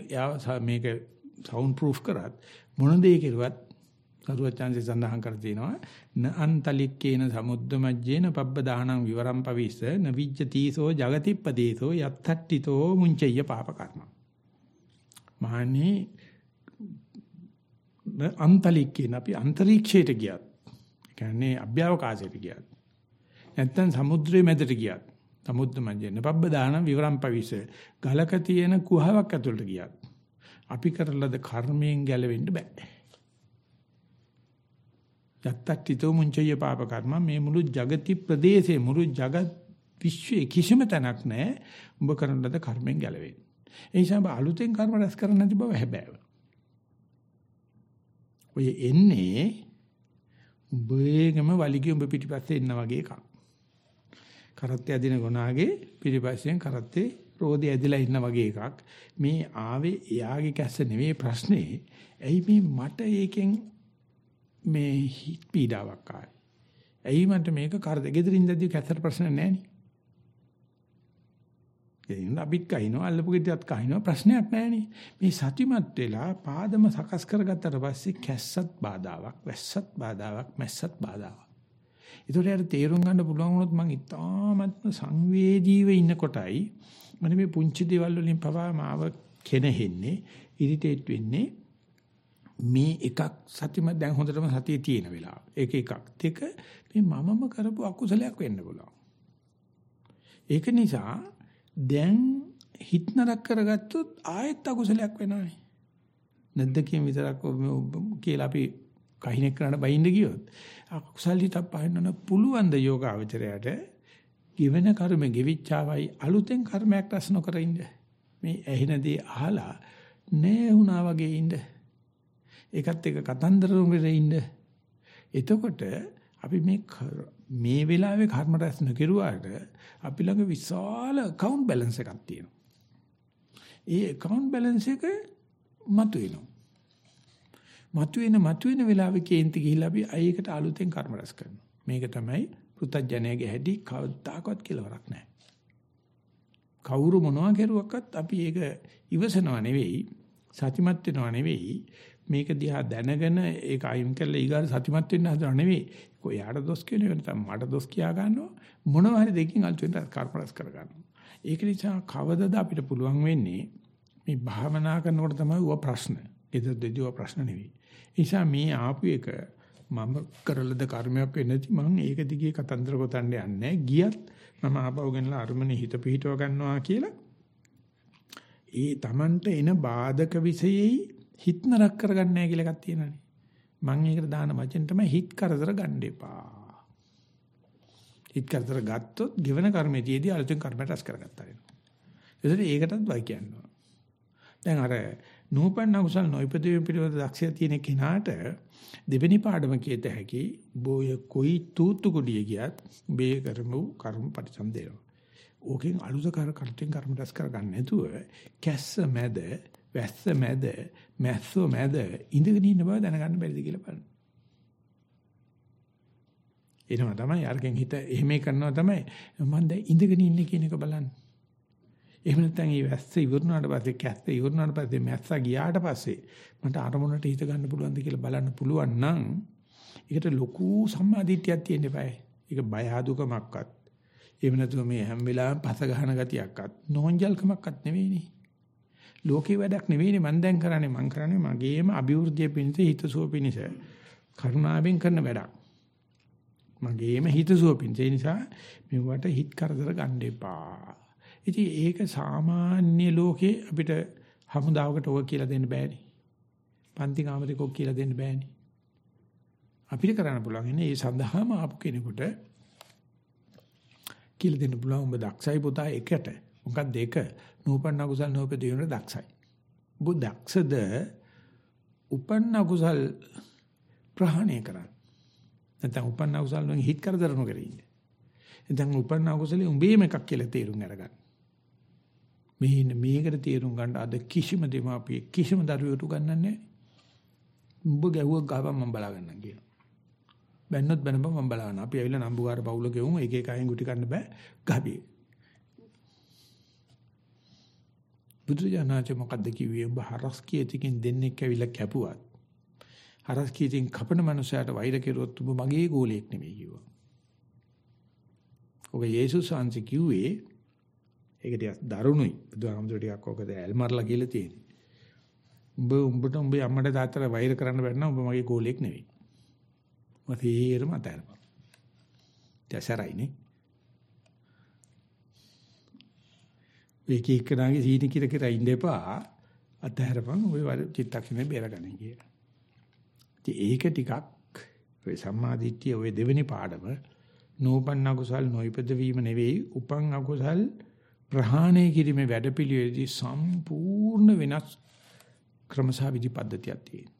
මේක සවුන්ඩ් ප්‍රූෆ් කරත් මොන දේ කෙරුවත් සරුවචාන්සේ සඳහන් කර තිනවා න අන්තලික්කේන සමුද්දමජ්ජේන පබ්බදානං විවරම් පවිස්ස න විජ්ජතිසෝ జగතිප්පදේසෝ යත්තට්ඨිතෝ මුංචය්‍ය පාප කර්ම මහණී අන්තලික්කේන අපි අන්තරීක්ෂයට ගියත් ඒ කියන්නේ අභ්‍යවකාශයට ගියත් නැත්තම් සමුද්‍රයේ මැදට ගියත් සමුද්දමජ්ජේන පබ්බදානං විවරම් පවිස්ස ගලක තියෙන කුහාවක් ඇතුළට ගියත් අපි කරලද කර්මයෙන් ගැලවෙන්න බෑ. යත්තට්ඨිතෝ මුංචය පාප කර්ම මේ මුළු జగති ප්‍රදේශේ මුළු జగත් විශ්වයේ කිසිම තැනක් නැහැ උඹ කරන ලද කර්මෙන් ගැලවෙන්න. ඒ නිසා ඔබ අලුතෙන් කර්ම රැස් කරන්න නැති බව හැබෑව. ඔය එන්නේ උඹේගම වලිගේ උඹ පිටිපස්සේ එන්න වගේ එකක්. කරත්තය දින ගොනාගේ පිටිපස්සෙන් කරත්තේ රෝදේ ඇදලා ඉන්න වගේ එකක්. මේ ආවේ එයාගේ කැස්ස නෙවෙයි ප්‍රශ්නේ. ඇයි මේ මට ඒකෙන් මේ හිත පීඩාවක් ආවේ. ඇයි මන්ට මේක කරද ගෙදරින් දැද්දි කැතර ප්‍රශ්න නැහැ නේ. ගෙදින් අපිත් කහිනවා අල්ලපු ගෙදරත් කහිනවා ප්‍රශ්නයක් නැහැ නේ. මේ සතිමත් වෙලා පාදම සකස් කරගත්තට පස්සේ කැස්සත් බාධාවක්, වැස්සත් බාධාවක්, මැස්සත් බාධාවක්. ඒතකොට යාර තේරුම් ගන්න පුළුවන් වුණොත් මං ඉතාමත්ම සංවේදීව ඉන්න කොටයි මම මේ පුංචි දේවල් වලින් පවා මාව කෙනෙහින්නේ ඉරිටේට් වෙන්නේ මේ එකක් සතිම දැන් හොඳටම සතියේ තියෙන වෙලාව. ඒක එකක්. දෙක මේ මමම කරපු අකුසලයක් වෙන්න පුළුවන්. ඒක නිසා දැන් හිත නරක කරගත්තොත් ආයෙත් අකුසලයක් වෙනවනේ. නැද්ද කියන විතරක් කියලා අපි කහිනෙක් කරන්න බයින්ද ගියොත් අකුසල හිත පහන්නන පුළුවන් ද යෝගාවචරයට given කර්ම ගෙවිච්චාවයි අලුතෙන් කර්මයක් රැස් නොකර ඉන්න. මේ ඇහිනදී අහලා නෑ වුණා වගේ ඉන්න. ඒකත් එක කතන්දර රුඟේ ඉන්න. එතකොට අපි මේ මේ වෙලාවේ කර්ම රැස් නොකිරුවාට අපි ළඟ විශාල account balance එකක් තියෙනවා. ඒ account balance එක මතුවෙනවා. මතුවෙන මතුවෙන වෙලාවේ කේන්ති ගිහිල්ලා අපි අයකට අලුතෙන් කර්ම රැස් කරනවා. මේක තමයි පෘථජ්ජනයේ හැටි කවදාකවත් කෙලවරක් නැහැ. කවුරු මොනවා කරුවක්වත් අපි ඒක ඉවසනව නෙවෙයි සතිමත් වෙනව නෙවෙයි මේක දිහා දැනගෙන ඒක අයින් කරලා ඊගාට සතිමත් වෙන්න හදනව නෙවෙයි. කොයාට දොස් කියන එක නැත්නම් මට දොස් කියා ගන්නවා මොනවා හරි දෙකකින් අල්තු වෙන්න කර්මරස් කර ගන්නවා. ඒක නිසා කවදද අපිට පුළුවන් වෙන්නේ මේ භාවනා කරනකොට තමයි ඌව ප්‍රශ්න. ඒද දෙදිව ප්‍රශ්න නෙවෙයි. නිසා මේ ආපු එක මම කරලද කර්මයක් වෙන්නේ නැති මම ඒක දිගේ කතන්දර ගොතන්න යන්නේ ගියත් මම ආපහු ගෙනලා අරමුණේ හිත පිහිටව ගන්නවා කියලා ඒ Tamanට එන බාධක විශේෂයි හිත නරක කරගන්නේ නැහැ කියලා එකක් තියෙනවානේ. මම ඒකට දාන වචන තමයි හිත කරදර ගන්න එපා. හිත කරදර ගත්තොත් ගෙවන කර්මයේදී අලුතෙන් කර්මයට රැස් කරගත්තා වෙනවා. ඒසට ඒකටත් වයි කියනවා. දැන් අර නූපන්න කුසල නොයිපදීම පිළිවෙත දක්ෂය තියෙන කෙනාට දෙවෙනි පාඩම කියත හැකි බෝය කොයි තූතු කුඩිය ගියත් බේ කරමු කර්ම පරිසම්දේනවා. ඕකෙන් අලුත කර කර්තෙන් කර්ම රැස් කරගන්න නැතුව කැස්ස මැද වැස්ස මැද මැස්සෝ මැද ඉඳගෙන ඉන්න බව දැනගන්න බැරිද කියලා බලන්න. එනවා තමයි අරකින් හිත එහෙම කරනවා තමයි මම දැන් ඉඳගෙන ඉන්නේ කියන එක බලන්න. එහෙම නැත්නම් මේ වැස්ස ඉවරුනාට පස්සේ කැස්ස ඉවරුනාට පස්සේ මැස්සා ගියාට පස්සේ මට අරමුණට හිත ගන්න පුළුවන්ද කියලා බලන්න පුළුවන් නම් ඒකට ලොකු සම්මාදිටියක් තියෙන්න eBay. ඒක බය ආදුකමක්වත්. එහෙම නැතුව මේ හැම වෙලාවෙම පස ගහන ගතියක්වත් නෝන්ජල්කමක්වත් නෙවෙයිනේ. ලෝකේ වැඩක් නෙවෙයිනේ මම දැන් කරන්නේ. මම කරන්නේ මගේම අභිවෘද්ධිය පිණිස හිතසුව පිණිස කරුණාවෙන් කරන වැඩක්. මගේම හිතසුව පිණිස. ඒ නිසා මෙවට හිත කරදර ගන්න එපා. ඉතින් ඒක සාමාන්‍ය ලෝකේ අපිට හමුදාවකට ඔය කියලා දෙන්න බෑනේ පන්ති කාමරේක ඔක් කියලා දෙන්න බෑනේ අපිට කරන්න පුළුවන් ඉන්නේ ඒ සඳහාම ආපු කෙනෙකුට කියලා දෙන්න පුළුවන් ඔබ දක්ෂයි පුතා එකට මොකක්ද දෙක නූපන්න කුසල් නූපදීන දක්ෂයි. ඔබ දක්ෂද උපන්න කුසල් ප්‍රහාණය කරන්න. නැත්නම් උපන්න කුසල් වලින් හිත කරදර නොකර ඉන්න. නැත්නම් උපන්න කුසලේ උඹේම එකක් කියලා තේරුම් අරගන්න. මේ මේකට තේරුම් ගන්න අද කිසිම දෙමාපියෙ කිසිම දරුවෙකුට ගන්නන්නේ නැහැ. උඹ ගැහුවක් ගහපන් මම බලා ගන්නම් කියන. බැන්නොත් බැනපන් මම බලා ගන්න. අපි ඇවිල්ලා නම්බුකාර පවුල ගෙවමු එක එක අයෙන් ගුටි කන්න බෑ. ගහපියේ. බුදුජානනාච මොකද්ද කිව්වේ උඹ හරස් කීයකින් දෙන්නෙක් ඇවිල්ලා කැපුවත් හරස් කීයකින් කපන මනුස්සයාට වෛර කෙරුවොත් උඹ මගේ ගෝලයක් නෙමෙයි කිව්වා. ඔබ යේසුස් වහන්සේ කිව්වේ ඒක ටිකක් දරුණුයි. බුදුහාමුදුර ටිකක් ඔකද ඇල්මර්ලා කියලා තියෙන්නේ. උඹ උඹට උඹේ අම්මට තාත්තට වෛර කරන්න බැන්න උඹ මගේ ගෝලයක් නෙවෙයි. මම තේරම අතහැරපන්. දැසරයිනේ. ඒක එක්කනාගේ සීනි කිර කිර ඉන්න එපා. අතහැරපන් ඔය චිත්තක්ෂණය බේරගන්න කියලා. ඉතින් ඒක ටිකක් ඔය සම්මාදිට්ඨිය ඔය දෙවෙනි පාඩම නෝපන්න අකුසල් නොයිපද වීම නෙවෙයි උපන් අකුසල් ප්‍රහාණය කිරීමේ වැඩපිළිවෙලදී සම්පූර්ණ වෙනස් ක්‍රමසා විදි පද්ධතියක් තියෙනවා.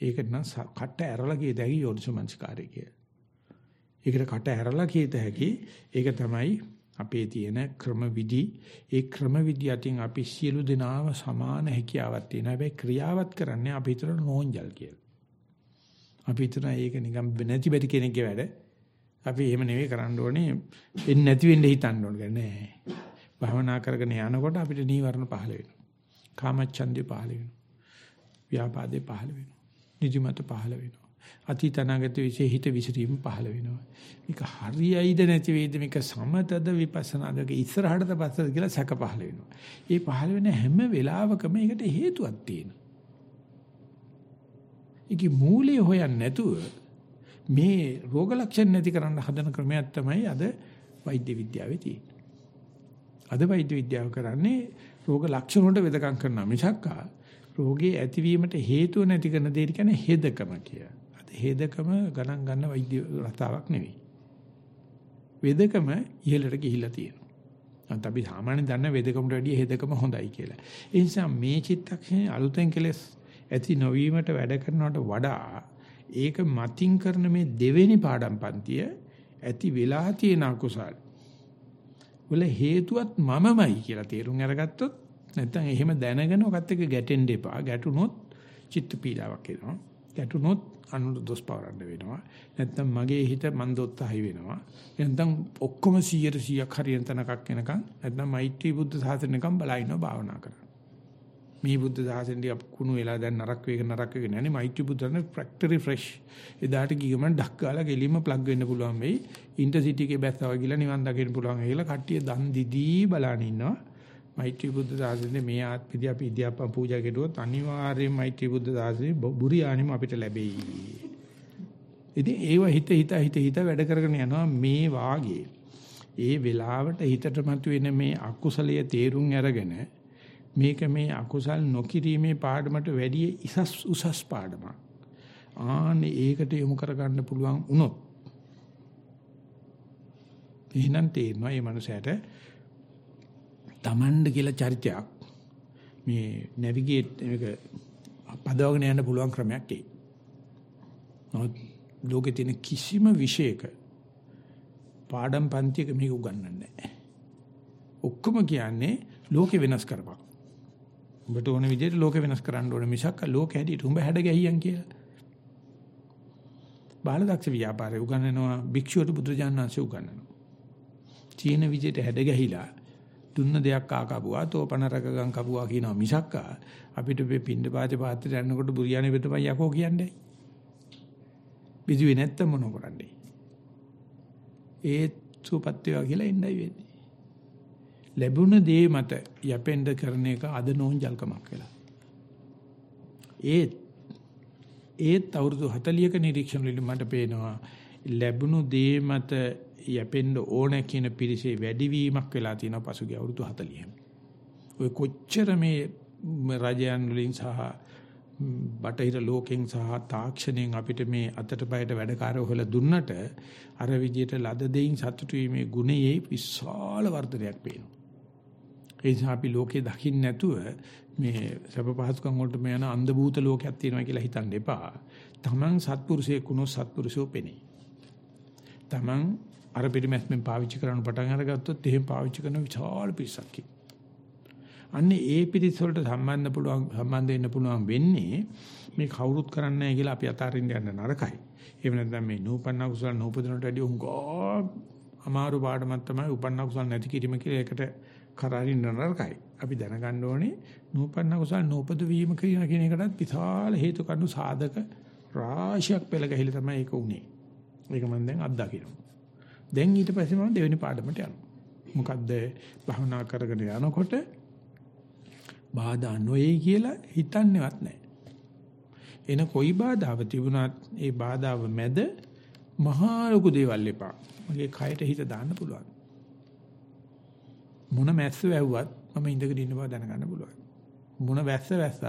ඒකට නම් කට ඇරලා කිය တဲ့ හැකි යෝනිසමංස්කාරය කිය. ඒකට කට ඇරලා කියත හැකි ඒක තමයි අපේ තියෙන ක්‍රම විදි. ඒ ක්‍රම විදි අතින් අපි සියලු දෙනාම සමාන හැකියාවක් තියෙනවා. හැබැයි ක්‍රියාවත් කරන්නේ අපි හිතන නෝන්ජල් කියලා. අපි හිතන ඒක නිකන් නැති බැරි කෙනෙක්ගේ වැඩ. අපි එහෙම නෙවෙයි කරන්න ඕනේ. එන්නේ නැති වෙන්න හිතන්න ඕනේ නෑ. භවනා කරගෙන යනකොට අපිට නීවරණ පහළ වෙනවා. කාමච්ඡන්දේ පහළ වෙනවා. ව්‍යාපාදේ පහළ වෙනවා. නිදිමත පහළ වෙනවා. අතීතනාගත විශේෂ හිත විසිරීම පහළ වෙනවා. මේක හරියයිද නැති වෙයිද මේක සමතද විපස්සනාද ඉස්සරහටද පස්සද කියලා සැක පහළ වෙනවා. ඒ පහළ වෙන හැම වෙලාවකම ඒකට හේතුවක් තියෙනවා. ඒකේ මූලය හොයන්නේ නැතුව මේ රෝග ලක්ෂණ නැති කරන්න හදන ක්‍රමයක් තමයි අද වෛද්‍ය විද්‍යාවේ තියෙන්නේ. අද වෛද්‍ය විද්‍යාව කරන්නේ රෝග ලක්ෂණ වලට වෙදකම් කරනවා මිසක් රෝගේ ඇතිවීමට හේතුව නැති කරන දේ කියන්නේ හෙදකම කිය. අද හෙදකම ගණන් ගන්න වෛද්‍ය රටාවක් නෙවෙයි. වෙදකම ඉහළට ගිහිල්ලා තියෙනවා. අන්ත අපි සාමාන්‍යයෙන් දන්න වෙදකමට වැඩිය හෙදකම හොඳයි කියලා. ඒ නිසා මේ චිත්තක්ෂණේ අලුතෙන් කෙලස් ඇති නොවීමට වැඩ කරනවට වඩා ඒක මතින් කරන මේ දෙවෙනි පාඩම් පන්තිය ඇති වෙලා තියෙන අකුසල් වල හේතුවත් මමමයි කියලා තේරුම් අරගත්තොත් නැත්නම් එහෙම දැනගෙන ඔකත් එක්ක ගැටෙන්න එපා. ගැටුනොත් චිත්ත පීඩාවක් එනවා. ගැටුනොත් අනුර දොස් පවරන්න වෙනවා. නැත්නම් මගේ හිත මන්දොත්තහයි වෙනවා. නැත්නම් ඔක්කොම 100 100ක් හරියන තැනකක් එනකන් නැත්නම් මෛත්‍රී බුද්ධ සාසනයකම් බලා ඉන්නවා භාවනා කරනවා. මේ බුද්ධ සාසනෙදී අප කුණු වෙලා දැන් නරක වේග නරක වෙන්නේ නැහැ මෛත්‍රී බුද්ධරනේ ෆැක්ටරි ෆ්‍රෙෂ් එදාට ගියම ඩක් ගාලා ගෙලින්ම ප්ලග් වෙන්න පුළුවන් වෙයි. ඉන්ටර්සිටි එකේ බැස්සා වගේ නිවන් දකින්න පුළුවන් කියලා කට්ටිය දන් දිදී බලන ඉන්නවා. මෛත්‍රී බුද්ධ සාසනේ මේ ආත්මෙදී අපි ඉදියාප්ප පූජා කෙරුවොත් අනිවාර්යයෙන් මෛත්‍රී බුද්ධ සාසනේ බුරියානිම අපිට ලැබෙයි. ඉතින් ඒව හිත හිත හිත හිත වැඩ කරගෙන යනවා මේ වාගේ. ඒ වෙලාවට හිතට මතුවෙන මේ අකුසලයේ තේරුම් අරගෙන මේක මේ අකුසල් නොකිරීමේ පාඩමට වැඩිය ඉසස් උසස් පාඩමක්. ආන්නේ ඒකට යොමු කරගන්න පුළුවන් වුණොත් එහෙනම් තේරෙනවා මේ මනුස්සයාට තමන්ඩ කියලා චරිතයක් මේ නැවිගේට් එක පදවගෙන යන්න පුළුවන් ක්‍රමයක් එයි. නමුත් ලෝකේ තියෙන කිසිම විෂයක පාඩම් පන්තියක මේක උගන්වන්නේ නැහැ. ඔක්කොම කියන්නේ ලෝකෙ වෙනස් කරපන්. උඹට ඕන විදිහට ලෝක වෙනස් කරන්න ඕන මිසක් ලෝක හැටියට උඹ හැඩ ගැහියන් කියලා. බාලදක්ෂ ව්‍යාපාරේ උගන්වනවා භික්ෂුවට බුදුජානනාංශය උගන්වනවා. චීන විදිහට හැඩ ගැහිලා දුන්න දෙයක් කාකපුවා තෝපන රකගම් කපුවා කියනවා මිසක් අපිට මේ පින්ඩ පාතේ පාත්‍රය යනකොට බුරියානි වෙතපයි යකෝ කියන්නේ. බිදුවේ නැත්තම් මොන කරන්නේ? ඒ සුපත් වේවා කියලා එන්නයි වෙන්නේ. ලැබුණ දේ මත යැපෙන්න කරන එක අද නෝන්ජල්කමක් වෙලා. ඒත් ඒත් අවුරුදු 40ක නිරීක්ෂණ වලින් මට පේනවා ලැබුණු දේ මත යැපෙන්න ඕන කියන පිරිසේ වැඩිවීමක් වෙලා තියෙනවා පසුගිය අවුරුදු 40න්. ඔය කොච්චර මේ රජයන් වලින් සහ බටහිර ලෝකෙන් සහ තාක්ෂණයෙන් අපිට මේ අතට පයට වැඩකාරය හොයලා දුන්නට අර විදියට ලද දෙයින් සතුටු වීමේ ගුණයේ විශාල වර්ධනයක් පේනවා. ඒ නිසා අපි ලෝකේ දකින්න නැතුව මේ සබ පහසුකම් වලට මේ යන අන්ධ භූත ලෝකයක් තියෙනවා කියලා හිතන්න එපා. Taman සත්පුරුෂයෙක් වුණොත් සත්පුරුෂෝ පෙනේ. Taman අර පිටිමැස්මෙන් පාවිච්චි කරන්න පටන් අරගත්තොත් එහෙම පාවිච්චි කරන විශාල පිරිසක් අන්න ඒ පිරිස වලට සම්බන්ධ පුළුවන් සම්බන්ධ වෙන්න පුළුවන් වෙන්නේ මේ කවුරුත් කරන්නේ නැහැ කියලා අපි අතාරින්න යන නරකයි. එහෙම නැත්නම් මේ නූපන්න කුසල නූපදිනට වැඩි උංගෝ අමාරු පාඩමක් තමයි උපන්න කුසල නැති කිරීම කියලා ඒකට කරාරින්න නරකයි. අපි දැනගන්න ඕනේ නූපන්න කුසල නූපද වීම කියන එකටත් විශාල හේතු කණු සාධක රාශියක් පෙළ ගහිලා තමයි ඒක උනේ. ඒක මම දැන් අත්දකිනවා. දැන් ඊට පස්සේ මම දෙවෙනි පාඩමට යනවා. මොකද්ද භවනා කරගෙන යනකොට බාධා නොවේ කියලා හිතන්නේවත් නැහැ. එන කොයි බාධාව තිබුණත් ඒ බාධාව මැද මහා ලොකු දේවල් එපා. මගේ කයට හිත දාන්න පුළුවන්. මොන මැස්ස වැව්වත් මම ඉඳගෙන ඉන්න බව දැනගන්න පුළුවන්. මොන වැස්ස වැස්සත්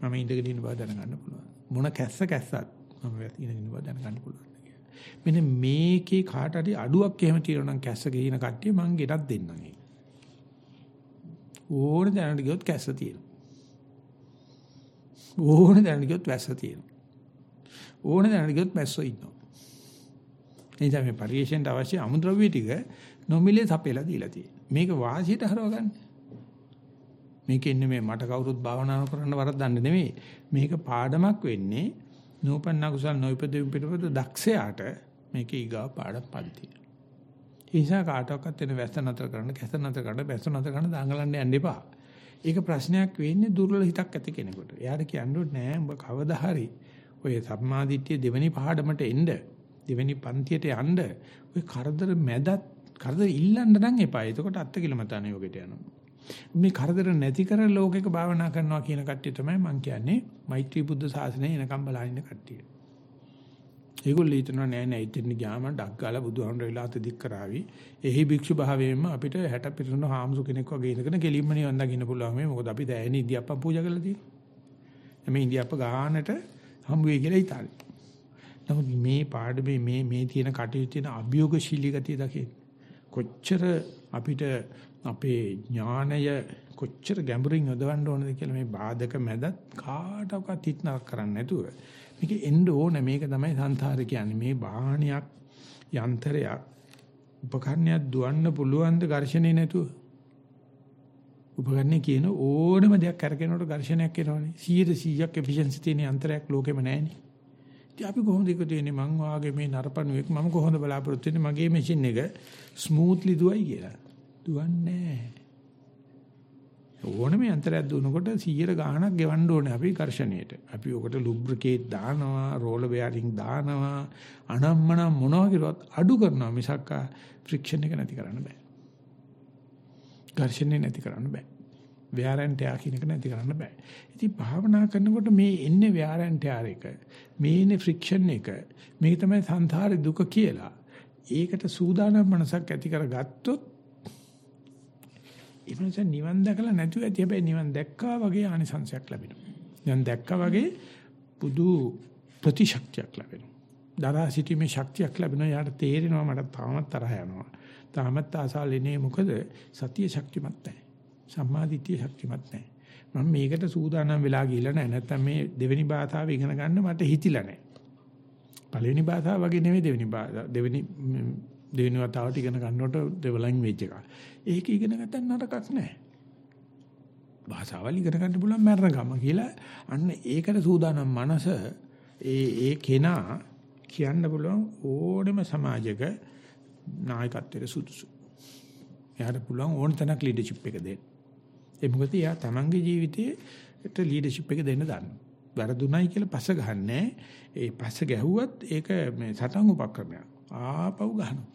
මම ඉඳගෙන ඉන්න බව දැනගන්න පුළුවන්. මොන කැස්ස කැස්සත් මම ඉඳගෙන ඉන්න බව දැනගන්න පුළුවන්. මෙන්න මේකේ කාට හරි අඩුවක් එහෙම තියෙනවා නම් කැස්ස ගිහින කට්ටිය මං ගෙටක් දෙන්නම් ඒක. ඕන දැනට ගියොත් කැස්ස තියෙනවා. ඕන දැනට ගියොත් වැස්ස තියෙනවා. ඕන දැනට ගියොත් මැස්සෝ ඉන්නවා. එනිසා මේ පරිේශණයට අවශ්‍ය අමුද්‍රව්‍ය ටික නොමිලේ සපයලා දීලා තියෙනවා. මේක වාසියට හරව ගන්න. මේක ඉන්නේ මේ මට කවුරුත් භාවනා කරන්න වරද්දන්න නෙමෙයි. මේක පාඩමක් වෙන්නේ නූපන්න කුසල් නොයිපදෙම් පිටපද දක්ෂයාට මේක ඊගා පාඩම් පන්තිය. ඒ නිසා කාටවත් වෙන වැස්ස නතර කරන්න, කැස නතර කරන්න, බැස්ස නතර කරන්න දාංගලන්න යන්න එපා. ඒක ප්‍රශ්නයක් වෙන්නේ දුර්වල හිතක් ඇති කෙනෙකුට. එයාට කියන්නේ නෑ උඹ කවදා හරි ඔය සම්මාදිට්ඨිය දෙවෙනි පහඩමට එන්න දෙවෙනි පන්තියට යන්න ඔය කරදර මැදත් කරදර ඉල්ලන්න නම් එපා. එතකොට අත්තිකිලමතාන යෝගයට යනවා. මේ කරදර නැති කර ලෝකෙක භාවනා කරනවා කියන කට්ටිය තමයි මම කියන්නේ මෛත්‍රී බුද්ධ ශාසනය එනකම් බලන කට්ටිය. ඒගොල්ලෝ හිතනවා නෑ නෑ ඉතින් ගියාම ඩක් ගාලා බුදුහාමුදුර වෙලා අත දික් කරાવી. එහි භික්ෂු භාවයෙන්ම අපිට 60 පිරිසුණු හාමුදුර කෙනෙක් වගේ ඉඳගෙන කෙලින්ම නිවන් දකින්න පුළුවන් මේ මොකද අපි දැන් ඉන්දියාප්ප පූජා කරලා තියෙන්නේ. මේ ඉන්දියාප්ප ගානට හම්බ වෙයි කියලා හිතාලේ. නමුත් මේ පාඩමේ මේ මේ තියෙන කටයුතු තියෙන අභියෝගශීලී ගතිය දකින්න. කොච්චර අපිට අපේ ඥානය කොච්චර ගැඹුරින් යොදවන්න ඕනද කියලා මේ බාධක මැදත් කාටවත් හිතනක් කරන්නේ නැතුව මේක එන්න ඕන. මේක තමයි සංසාරේ කියන්නේ. මේ වාහනයක් යන්ත්‍රයක් උපකරණයක් දුවන්න පුළුවන් ද ඝර්ෂණේ නැතුව? උපකරණේ කියන ඕනම දෙයක් කරගෙනනකොට ඝර්ෂණයක් එනවනේ. 100%ක් එෆිෂන්සි තියෙන යන්ත්‍රයක් ලෝකෙම නැහැනේ. ඉතින් අපි කොහොමද ඒක දෙන්නේ මං වාගේ මේ නරපණුවෙක් මම කොහොමද බලාපොරොත්තු වෙන්නේ මගේ මැෂින් එක ස්මූත්ලි දුවයි කියලා දුවන්නේ නැහැ ඕනම යන්ත්‍රයක් දුවනකොට 100 ගාණක් ගෙවන්න ඕනේ අපි ඝර්ෂණයට. අපි ඔකට ලුබ්‍රිකේට් දානවා, රෝලර් බෙයාරින් දානවා, අනම්මනම් මොනවා කිරුවත් අඩු කරනවා මිසක් ෆ්‍රික්ෂන් එක නැති කරන්න බෑ. ඝර්ෂණය නැති කරන්න බෑ. ව්‍යාරන්ට් යා කියන එක නැති කරන්න බෑ. ඉතින් භාවනා කරනකොට මේ එන්නේ ව්‍යාරන්ට් යා එක. මේ එන්නේ ෆ්‍රික්ෂන් එක. මේක තමයි සංසාරේ දුක කියලා. ඒකට සූදානම් මනසක් ඇති කරගත්තොත් ඒ නිසා නිවන් දැකලා නැතුව ඇති හැබැයි නිවන් දැක්කා වගේ ආනිසංශයක් ලැබෙනවා. නිවන් දැක්කා වගේ පුදු ප්‍රතිශක්තියක් ලැබෙනවා. දරා සිටීමේ ශක්තියක් ලැබෙනවා. යාට තේරෙනවා මට තාමත් තරහ යනවා. තාමත් ආසාලිනේ මොකද සතිය ශක්තිමත් නැහැ. සම්මාදිට්ඨිය ශක්තිමත් නැහැ. මම මේකට සූදානම් වෙලා ගිහිල්ලා නැහැ. නැත්තම් මේ දෙවෙනි භාෂාව ඉගෙන ගන්න මට හිතිලා නැහැ. පළවෙනි භාෂාව වගේ නෙවෙයි දෙවෙනි භාෂාව. දෙවෙනි දෙවෙනි වතාවට ඉගෙන ගන්නකොට දෙවලන් වෙච්ච එක. ඒක ඉගෙන ගත්තත් නරකක් නැහැ. භාෂාවල් ඉගෙන ගන්න පුළුවන් මරණකම කියලා අන්න ඒකට සූදානම් මනස ඒ ඒ කෙනා කියන්න පුළුවන් ඕනෙම සමාජයක නායකත්වයට සුදුසු. එයාට පුළුවන් ඕන තැනක ලීඩර්ෂිප් එක දෙන්න. ඒ මොකද එයා තමන්ගේ ජීවිතේට ලීඩර්ෂිප් එක දෙන්න දන්නවා. වැරදුණයි කියලා පස්ස ගහන්නේ ඒ පස්ස ගැහුවත් ඒක මේ සටන් උපක්‍රමයක්. ආපහු ගහනවා.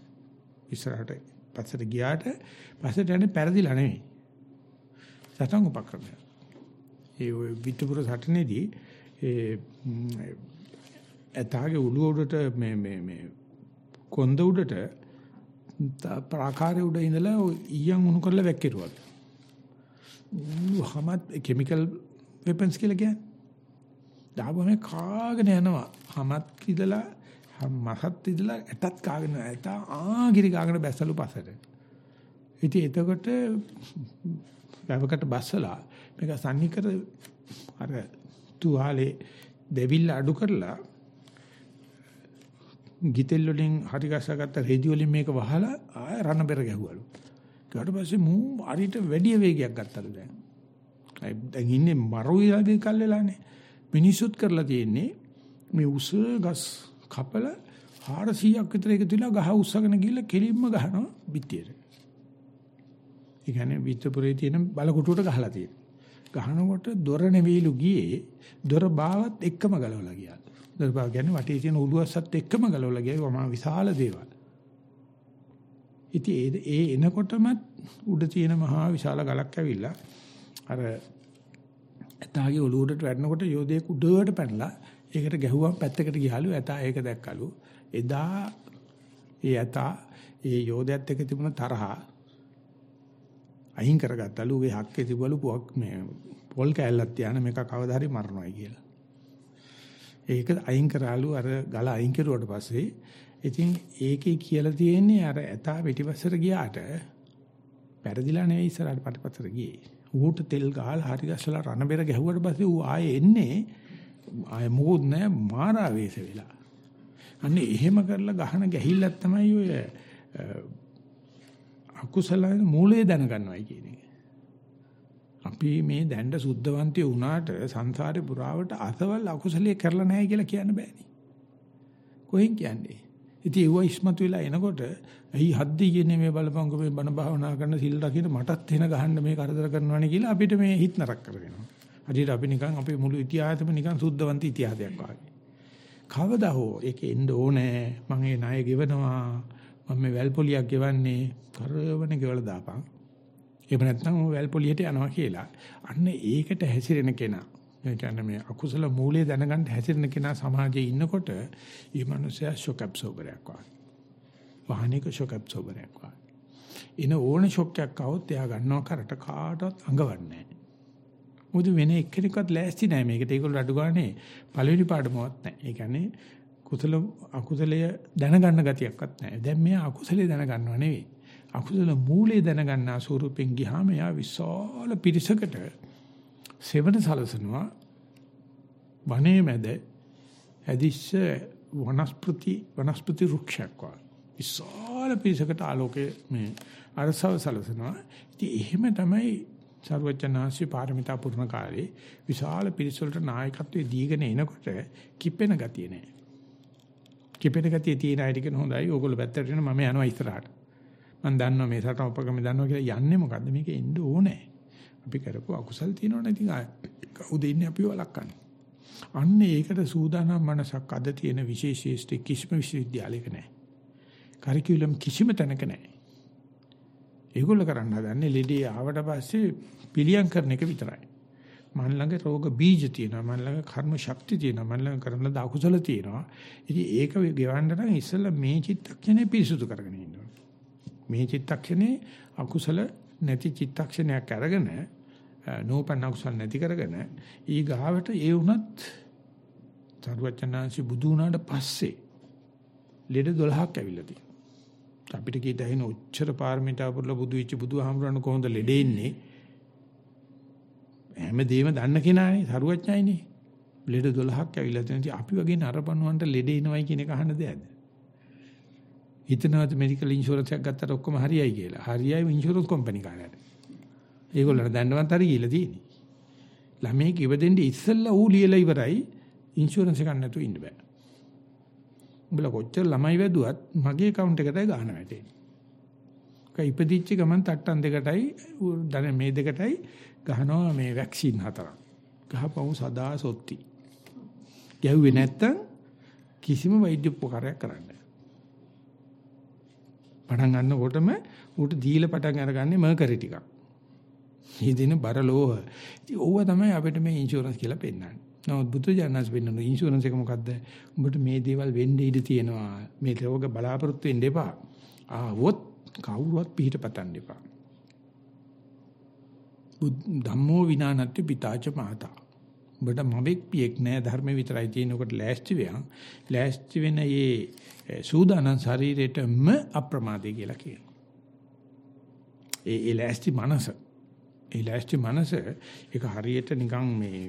ඉස්සරහට පස්සට ගියාට පස්සට යන්නේ පෙරදිලා නෙමෙයි. සටන් උපක්‍රමය. ඒ විතුපුර සටනේදී ඒ එතාගේ ඔළුව උඩට මේ මේ මේ කොන්ද උඩට ප්‍රාකාරයේ උඩ ඉඳලා ඊයන් උණු කරලා වැක්කිරුවා. හමත් කෙමිකල් වෙපන්ස් කියලා කියන්නේ. දාපුවම කාගෙන යනවා. හමත් ඉදලා මහත් ඉදලා ඇටත් කාගෙන ඇට ආගිරි කාගෙන බැස්සලු පස්සට. ඉතින් එතකොට වැවකට බස්සලා මේක සම්නිකර අර තුවාලේ දෙවිල්ල අඩු කරලා ගිතෙල් වලින් හරි ගසගත්ත රෙදි වලින් මේක වහලා ආය රණ බෙර ගැහුවලු. ඊට පස්සේ මූ හරිට වැඩි වේගයක් ගත්තලු දැන්. දැන් ඉන්නේ මරුවිලාගේ කල් වෙලානේ. මිනිසුත් කරලා තියෙන්නේ මේ උස ගස් කපල 400ක් විතර එකතු වෙලා ගහ උස්සගෙන ගිහලා කෙලින්ම ගහනවා පිටියට. ඒ කියන්නේ විත්පුරේ තියෙන බලකොටුවට ගහලා තියෙනවා. ගහනකොට දොර නෙවෙයිලු ගියේ දොර බාවත් එක්කම ගලවලා ගියා. දොර බාව කියන්නේ වටේ තියෙන උළුවස්සත් එක්කම ගලවලා ගියා. මහා විශාල දේවල්. ඉතින් ඒ එනකොටම උඩ තියෙන මහා විශාල ගලක් ඇවිල්ලා අර ඇතාගේ ඔලුවට වැටෙනකොට යෝධයෙක් උඩට පැනලා ඒකට ගැහුවම පැත්තකට ගියාලු ඇතා ඒක දැක්කලු. එදා ඒ ඇතා ඒ යෝධයත් එක්ක තිබුණ තරහා අයින් කරගත්තලු ඒ හක්කේ තිබවලු පුවක් මේ පොල් කෑල්ලක් තියාන මේක කවදා හරි මරනවායි කියලා. ඒක අයින් කරාලු අර ගල අයින් කරුවට පස්සේ ඉතින් ඒකේ කියලා තියෙන්නේ අර ඇතා පිටිපස්සට ගියාට පෙරදිලා නෙවෙයි ඉස්සරහට පිටිපස්සට ගියේ. ඌට තෙල් ගහලා හරි ගස්සලා රණ බෙර ගැහුවට පස්සේ ඌ ආයේ එන්නේ ආයේ මොකුත් නැහැ මාරාවේශ වෙලා. අන්නේ එහෙම කරලා ගහන ගැහිල්ලක් තමයි ඔය අකුසල මූලයේ දැනගන්නවයි කියන එක. අපි මේ දැඬ සුද්ධවන්තයෝ වුණාට සංසාරේ පුරාවට අසවල් අකුසලයේ කරලා නැහැ කියලා කියන්න බෑනේ. කොහෙන් කියන්නේ? ඉතින් ඒව ඉස්මතු වෙලා එනකොට ඇයි හද්දි කියන්නේ මේ බලපංකො මේ බණ භාවනා කරන සිල් රකින්න මටත් එන ගහන්න මේ කරදර කරනවනේ කියලා අපිට මේ හිත නරක කරගෙනවා. හදිට අපි නිකන් අපේ මුළු ඉතිහාසෙම නිකන් සුද්ධවන්ත ඉතිහාසයක් වගේ. කවදා හෝ ඒක එන්න ඕනේ මම ඒ ණය ගෙවනවා මම මේ වැල්පොලියක් ගෙවන්නේ කරවන ගෙවලා දාපන්. එහෙම නැත්නම් වැල්පොලියට යනවා කියලා. අන්න ඒකට හැසිරෙන කෙනා ඒ කියන්නේ මේ අකුසල මූලයේ දැනගන්න හැසිරෙන කෙනා සමාජයේ ඉන්නකොට මේ මනුස්සයා ෂොක් ඇබ්සෝබරයක් වගේ. වාහනික ෂොක් ඇබ්සෝබරයක් වගේ. ඉන ඕන ෂොක් එකක් આવොත් එයා ගන්නවා කරට කාටවත් අඟවන්නේ නැහැ. මොකද වෙන එක්කෙනෙක්වත් ලෑස්ති නැහැ මේකට. ඒගොල්ලෝ අඩු ගානේ පළවෙනි පාඩමවත් නැහැ. ඒ කියන්නේ කුසල අකුසලය දැනගන්න ගතියක්වත් නැහැ. දැන් මෙයා අකුසලයේ දැනගන්නව නෙවෙයි. අකුසල මූලයේ දැනගන්නා ස්වරූපෙන් ගියාම එයා විශාල පිරිසකට සෙවණ සලසනවා වනයේ මැද ඇදිස්ස වනස්පති වනස්පති රුක්ෂයක් වගේ. විශාල පිරිසකට ආලෝකයේ මේ අරසව සලසනවා. ඉතින් එහෙම තමයි සර්වඥාන්සේ පාරමිතා පුරණ කාලේ විශාල පිරිස වලට නායකත්වයේ දීගෙන එනකොට කිපෙන ගතිය නෑ. කිපෙන ගතිය තියෙන අය ටිකන හොඳයි. ඕගොල්ලෝ පැත්තට යන මම යනවා ඉස්සරහට. මම දන්නවා මේ සටන උපගම දන්නවා කියලා යන්නේ මොකද්ද මේක එන්න ඕනේ. අපි කරපු අකුසල් තියෙනවනේ ඉතින් ආය කවුද ඉන්නේ අපිව වළක්වන්නේ. අන්න ඒකට සූදානම් මනසක් අද තියෙන විශේෂීස්ටි කිසිම විශ්වවිද්‍යාලයක නැහැ. කරිකියුලම් කිසිම තැනක නැහැ. ඒගොල්ලෝ කරන්න හදන්නේ ලෙඩේ ආවට පස්සේ පිළියම් කරන එක විතරයි. මන් ළඟ රෝග බීජ තියෙනවා මන් ළඟ කර්ම ශක්තිය තියෙනවා මන් ළඟ කරන දාකුසල තියෙනවා. ඉතින් ඒක ගෙවන්න නම් ඉස්සෙල්ලා මේ චිත්තක්ෂණය පිරිසුදු කරගෙන ඉන්න මේ චිත්තක්ෂණේ අකුසල නැති චිත්තක්ෂණයක් අරගෙන නෝපන්න අකුසල නැති කරගෙන ඊ ගාවට ඒ වුණත් සරුවචනාංශි බුදු වුණාට පස්සේ ලෙඩ 12ක් ඇවිල්ලා තියෙනවා. අපිට කී දැහින උච්චර පාරමිතා පුරලා බුදු වෙච්ච බුදුහාමුදුරන් කොහොමද ලෙඩේ ඉන්නේ? හැමදේම දන්න කෙනානේ සරුවච්චයිනේ. ලෙඩ 12ක් ඇවිල්ලා තියෙනවා. අපි වගේ නරපණුවන්ට ලෙඩ එනවයි කියන එක අහන්න දෙයක්ද? හිතනවාද මෙඩිකල් ඉන්ෂුරන්ස් එකක් ගත්තට ඔක්කොම හරියයි කියලා. හරියයි ඉන්ෂුරන්ස් කම්පැනි කාරයට. ඒගොල්ලන්ට දැන්නවත් හරි කියලා තියෙන්නේ. ළමයි කිව දෙන්නේ ඉස්සෙල්ලා ඌ ලියලා ඉවරයි ඉන්ෂුරන්ස් එකක් නැතුව ඉන්න බෑ. උඹලා කොච්චර ළමයි වැදුවත් මගේ account එකටයි ගහන වැටෙන්නේ. කයි ඉපදිච්ච ගමන් තට්ටන් දෙකටයි ධන මේ දෙකටයි ගහනවා මේ වැක්සින් හතරක්. ගහපවු සදා සොත්ති. ගැහුවේ නැත්තම් කිසිම වෛද්‍ය උපකාරයක් කරන්නේ පටන් ගන්නකොටම ඌට දීලා පටන් අරගන්නේ මර්කරි ටිකක්. මේ දින බර ලෝහ. ඉතින් ඕව තමයි අපිට මේ ඉන්ෂුරන්ස් කියලා පෙන්නන්නේ. නමුත් බුදු ජානස් වෙන්න ඉන්ෂුරන්ස් එක මොකද්ද? උඹට මේ දේවල් වෙන්න ඉඩ තියෙනවා. මේ රෝග බලාපොරොත්තු වෙන්න එපා. ආවොත් කවුරුවත් පිට පතන්න එපා. ධම්මෝ විනානත්ති පිතාච මාතා. උඹට මවෙක් පියෙක් නෑ ධර්ම විතරයි තියෙනකොට ලෑස්ති වෙයන්. ලෑස්ති වෙන මේ සූදානම් ශරීරෙටම අප්‍රමාදේ කියලා කියනවා. ඒ ඒ ලෑස්ති මනස. ඒ ලෑස්ති මනස ඒක හරියට නිකන් මේ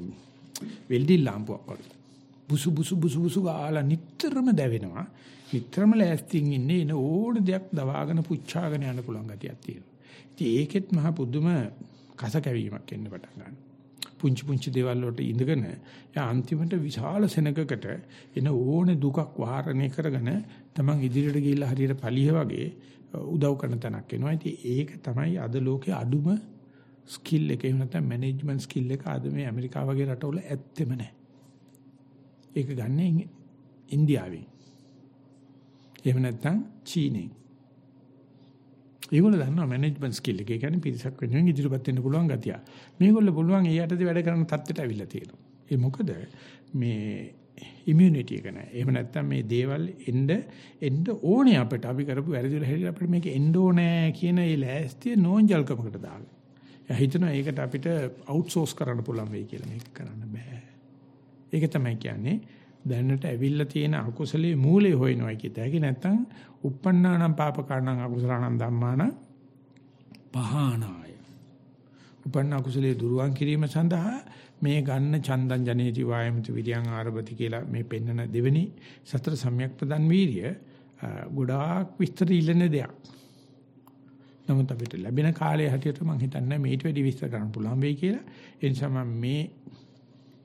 වෙල්ඩි ලාම්පුවක් වගේ. බුසු බුසු බුසු බුසු ගාලා නිතරම දැවෙනවා. නිතරම ලෑස්තියෙන් ඉන්නේ එන ඕන දෙයක් දවාගෙන පුච්චාගෙන යන්න පුළුවන් ගතියක් තියෙනවා. ඉතින් ඒකෙත් මහ පුදුම කස කැවීමක් එන්න පටන් ගන්නවා. පුංචි පුංචි දේවල් වලට ඉඳගෙන එයා අන්තිමට විශාල සෙනගකට එන ඕනේ දුකක් වාරණය කරගෙන තමන් ඉදිරියට ගිහිල්ලා හරියට පලිය වගේ උදව් කරන තැනක් එනවා. ඉතින් ඒක තමයි අද ලෝකේ අඩුම ස්කිල් එක. එහෙම නැත්නම් මැනේජ්මන්ට් ස්කිල් එක අද මේ ඇමරිකාව වගේ රටවල ඇත්තෙම නැහැ. ඒක ගන්නේ ඉන්දියාවෙන්. එහෙම නැත්නම් චීනෙන්. ඒගොල්ලෝ දන්නවා මැනේජ්මන්ට් ස්කිල් එක. ඒ කියන්නේ පිරිසක් වෙනුවෙන් ඉදිරියපත් වෙන්න පුළුවන් ගතිය. මේගොල්ලෝ පුළුවන් ඒ යටතේ වැඩ කරන තත්ත්වයට අවිල්ලා තියෙනවා. ඒ මොකද මේ ඉමුනිටි එක නැහැ. එහෙම නැත්නම් මේ දේවල් එන්න එන්න ඕනේ අපිට. අපි කරපු වැරදි වල හැරිලා අපිට මේක එන්න ඕනේ කියන ඒ ලෑස්තිය නෝන්ජල්කමකට දාගන්න. එයා හිතනවා ඒකට අපිට අවුට්සෝස් කරන්න පුළුවන් වෙයි කියලා මේක කරන්න බෑ. ඒක තමයි කියන්නේ දැනට ඇවිල්ලා තියෙන අකුසලයේ මූලය හොයනවා කියත හැකි නැත්නම් uppannānaṁ pāpakānaṁ akusalaṇaṁ dhammānaṁ පහානාය. උපන්න අකුසලයේ දුරුවන් කිරීම සඳහා මේ ගන්න චන්දං ජනේති වායමති විරියං ආරභති කියලා මේ පෙන්නන දෙවෙනි සතර සම්‍යක් ප්‍රදන් වීර්ය ගොඩාක් විස්තර ඉල්ලන දෙයක්. නමුත් අපිට ලැබෙන කාලය හැටියට මම හිතන්නේ මේට වැඩි විස්තර කරන්න පුළුවන් වෙයි කියලා. ඒ නිසා මම මේ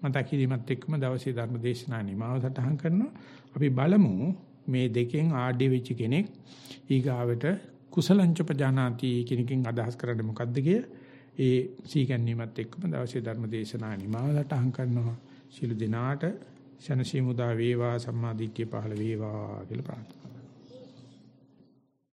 මතක කිරීමත් එක්කම දවසේ ධර්ම දේශනා නිමාව සටහන් කරනවා. අපි බලමු මේ දෙකෙන් ආඩ්‍ය වෙච්ච කෙනෙක් ඊගාවට කුසලංච පජානාති කෙනකින් අදහස් කරන්නේ මොකද්ද කිය ඒ සීගැන්වීමත් එක්කම දවසේ ධර්ම දේශනා නිමාව සටහන් කරනවා. සියලු දිනාට ශනසීමුදා වේවා සම්මා දිට්ඨිය පහළ වේවා කියලා ප්‍රාර්ථනා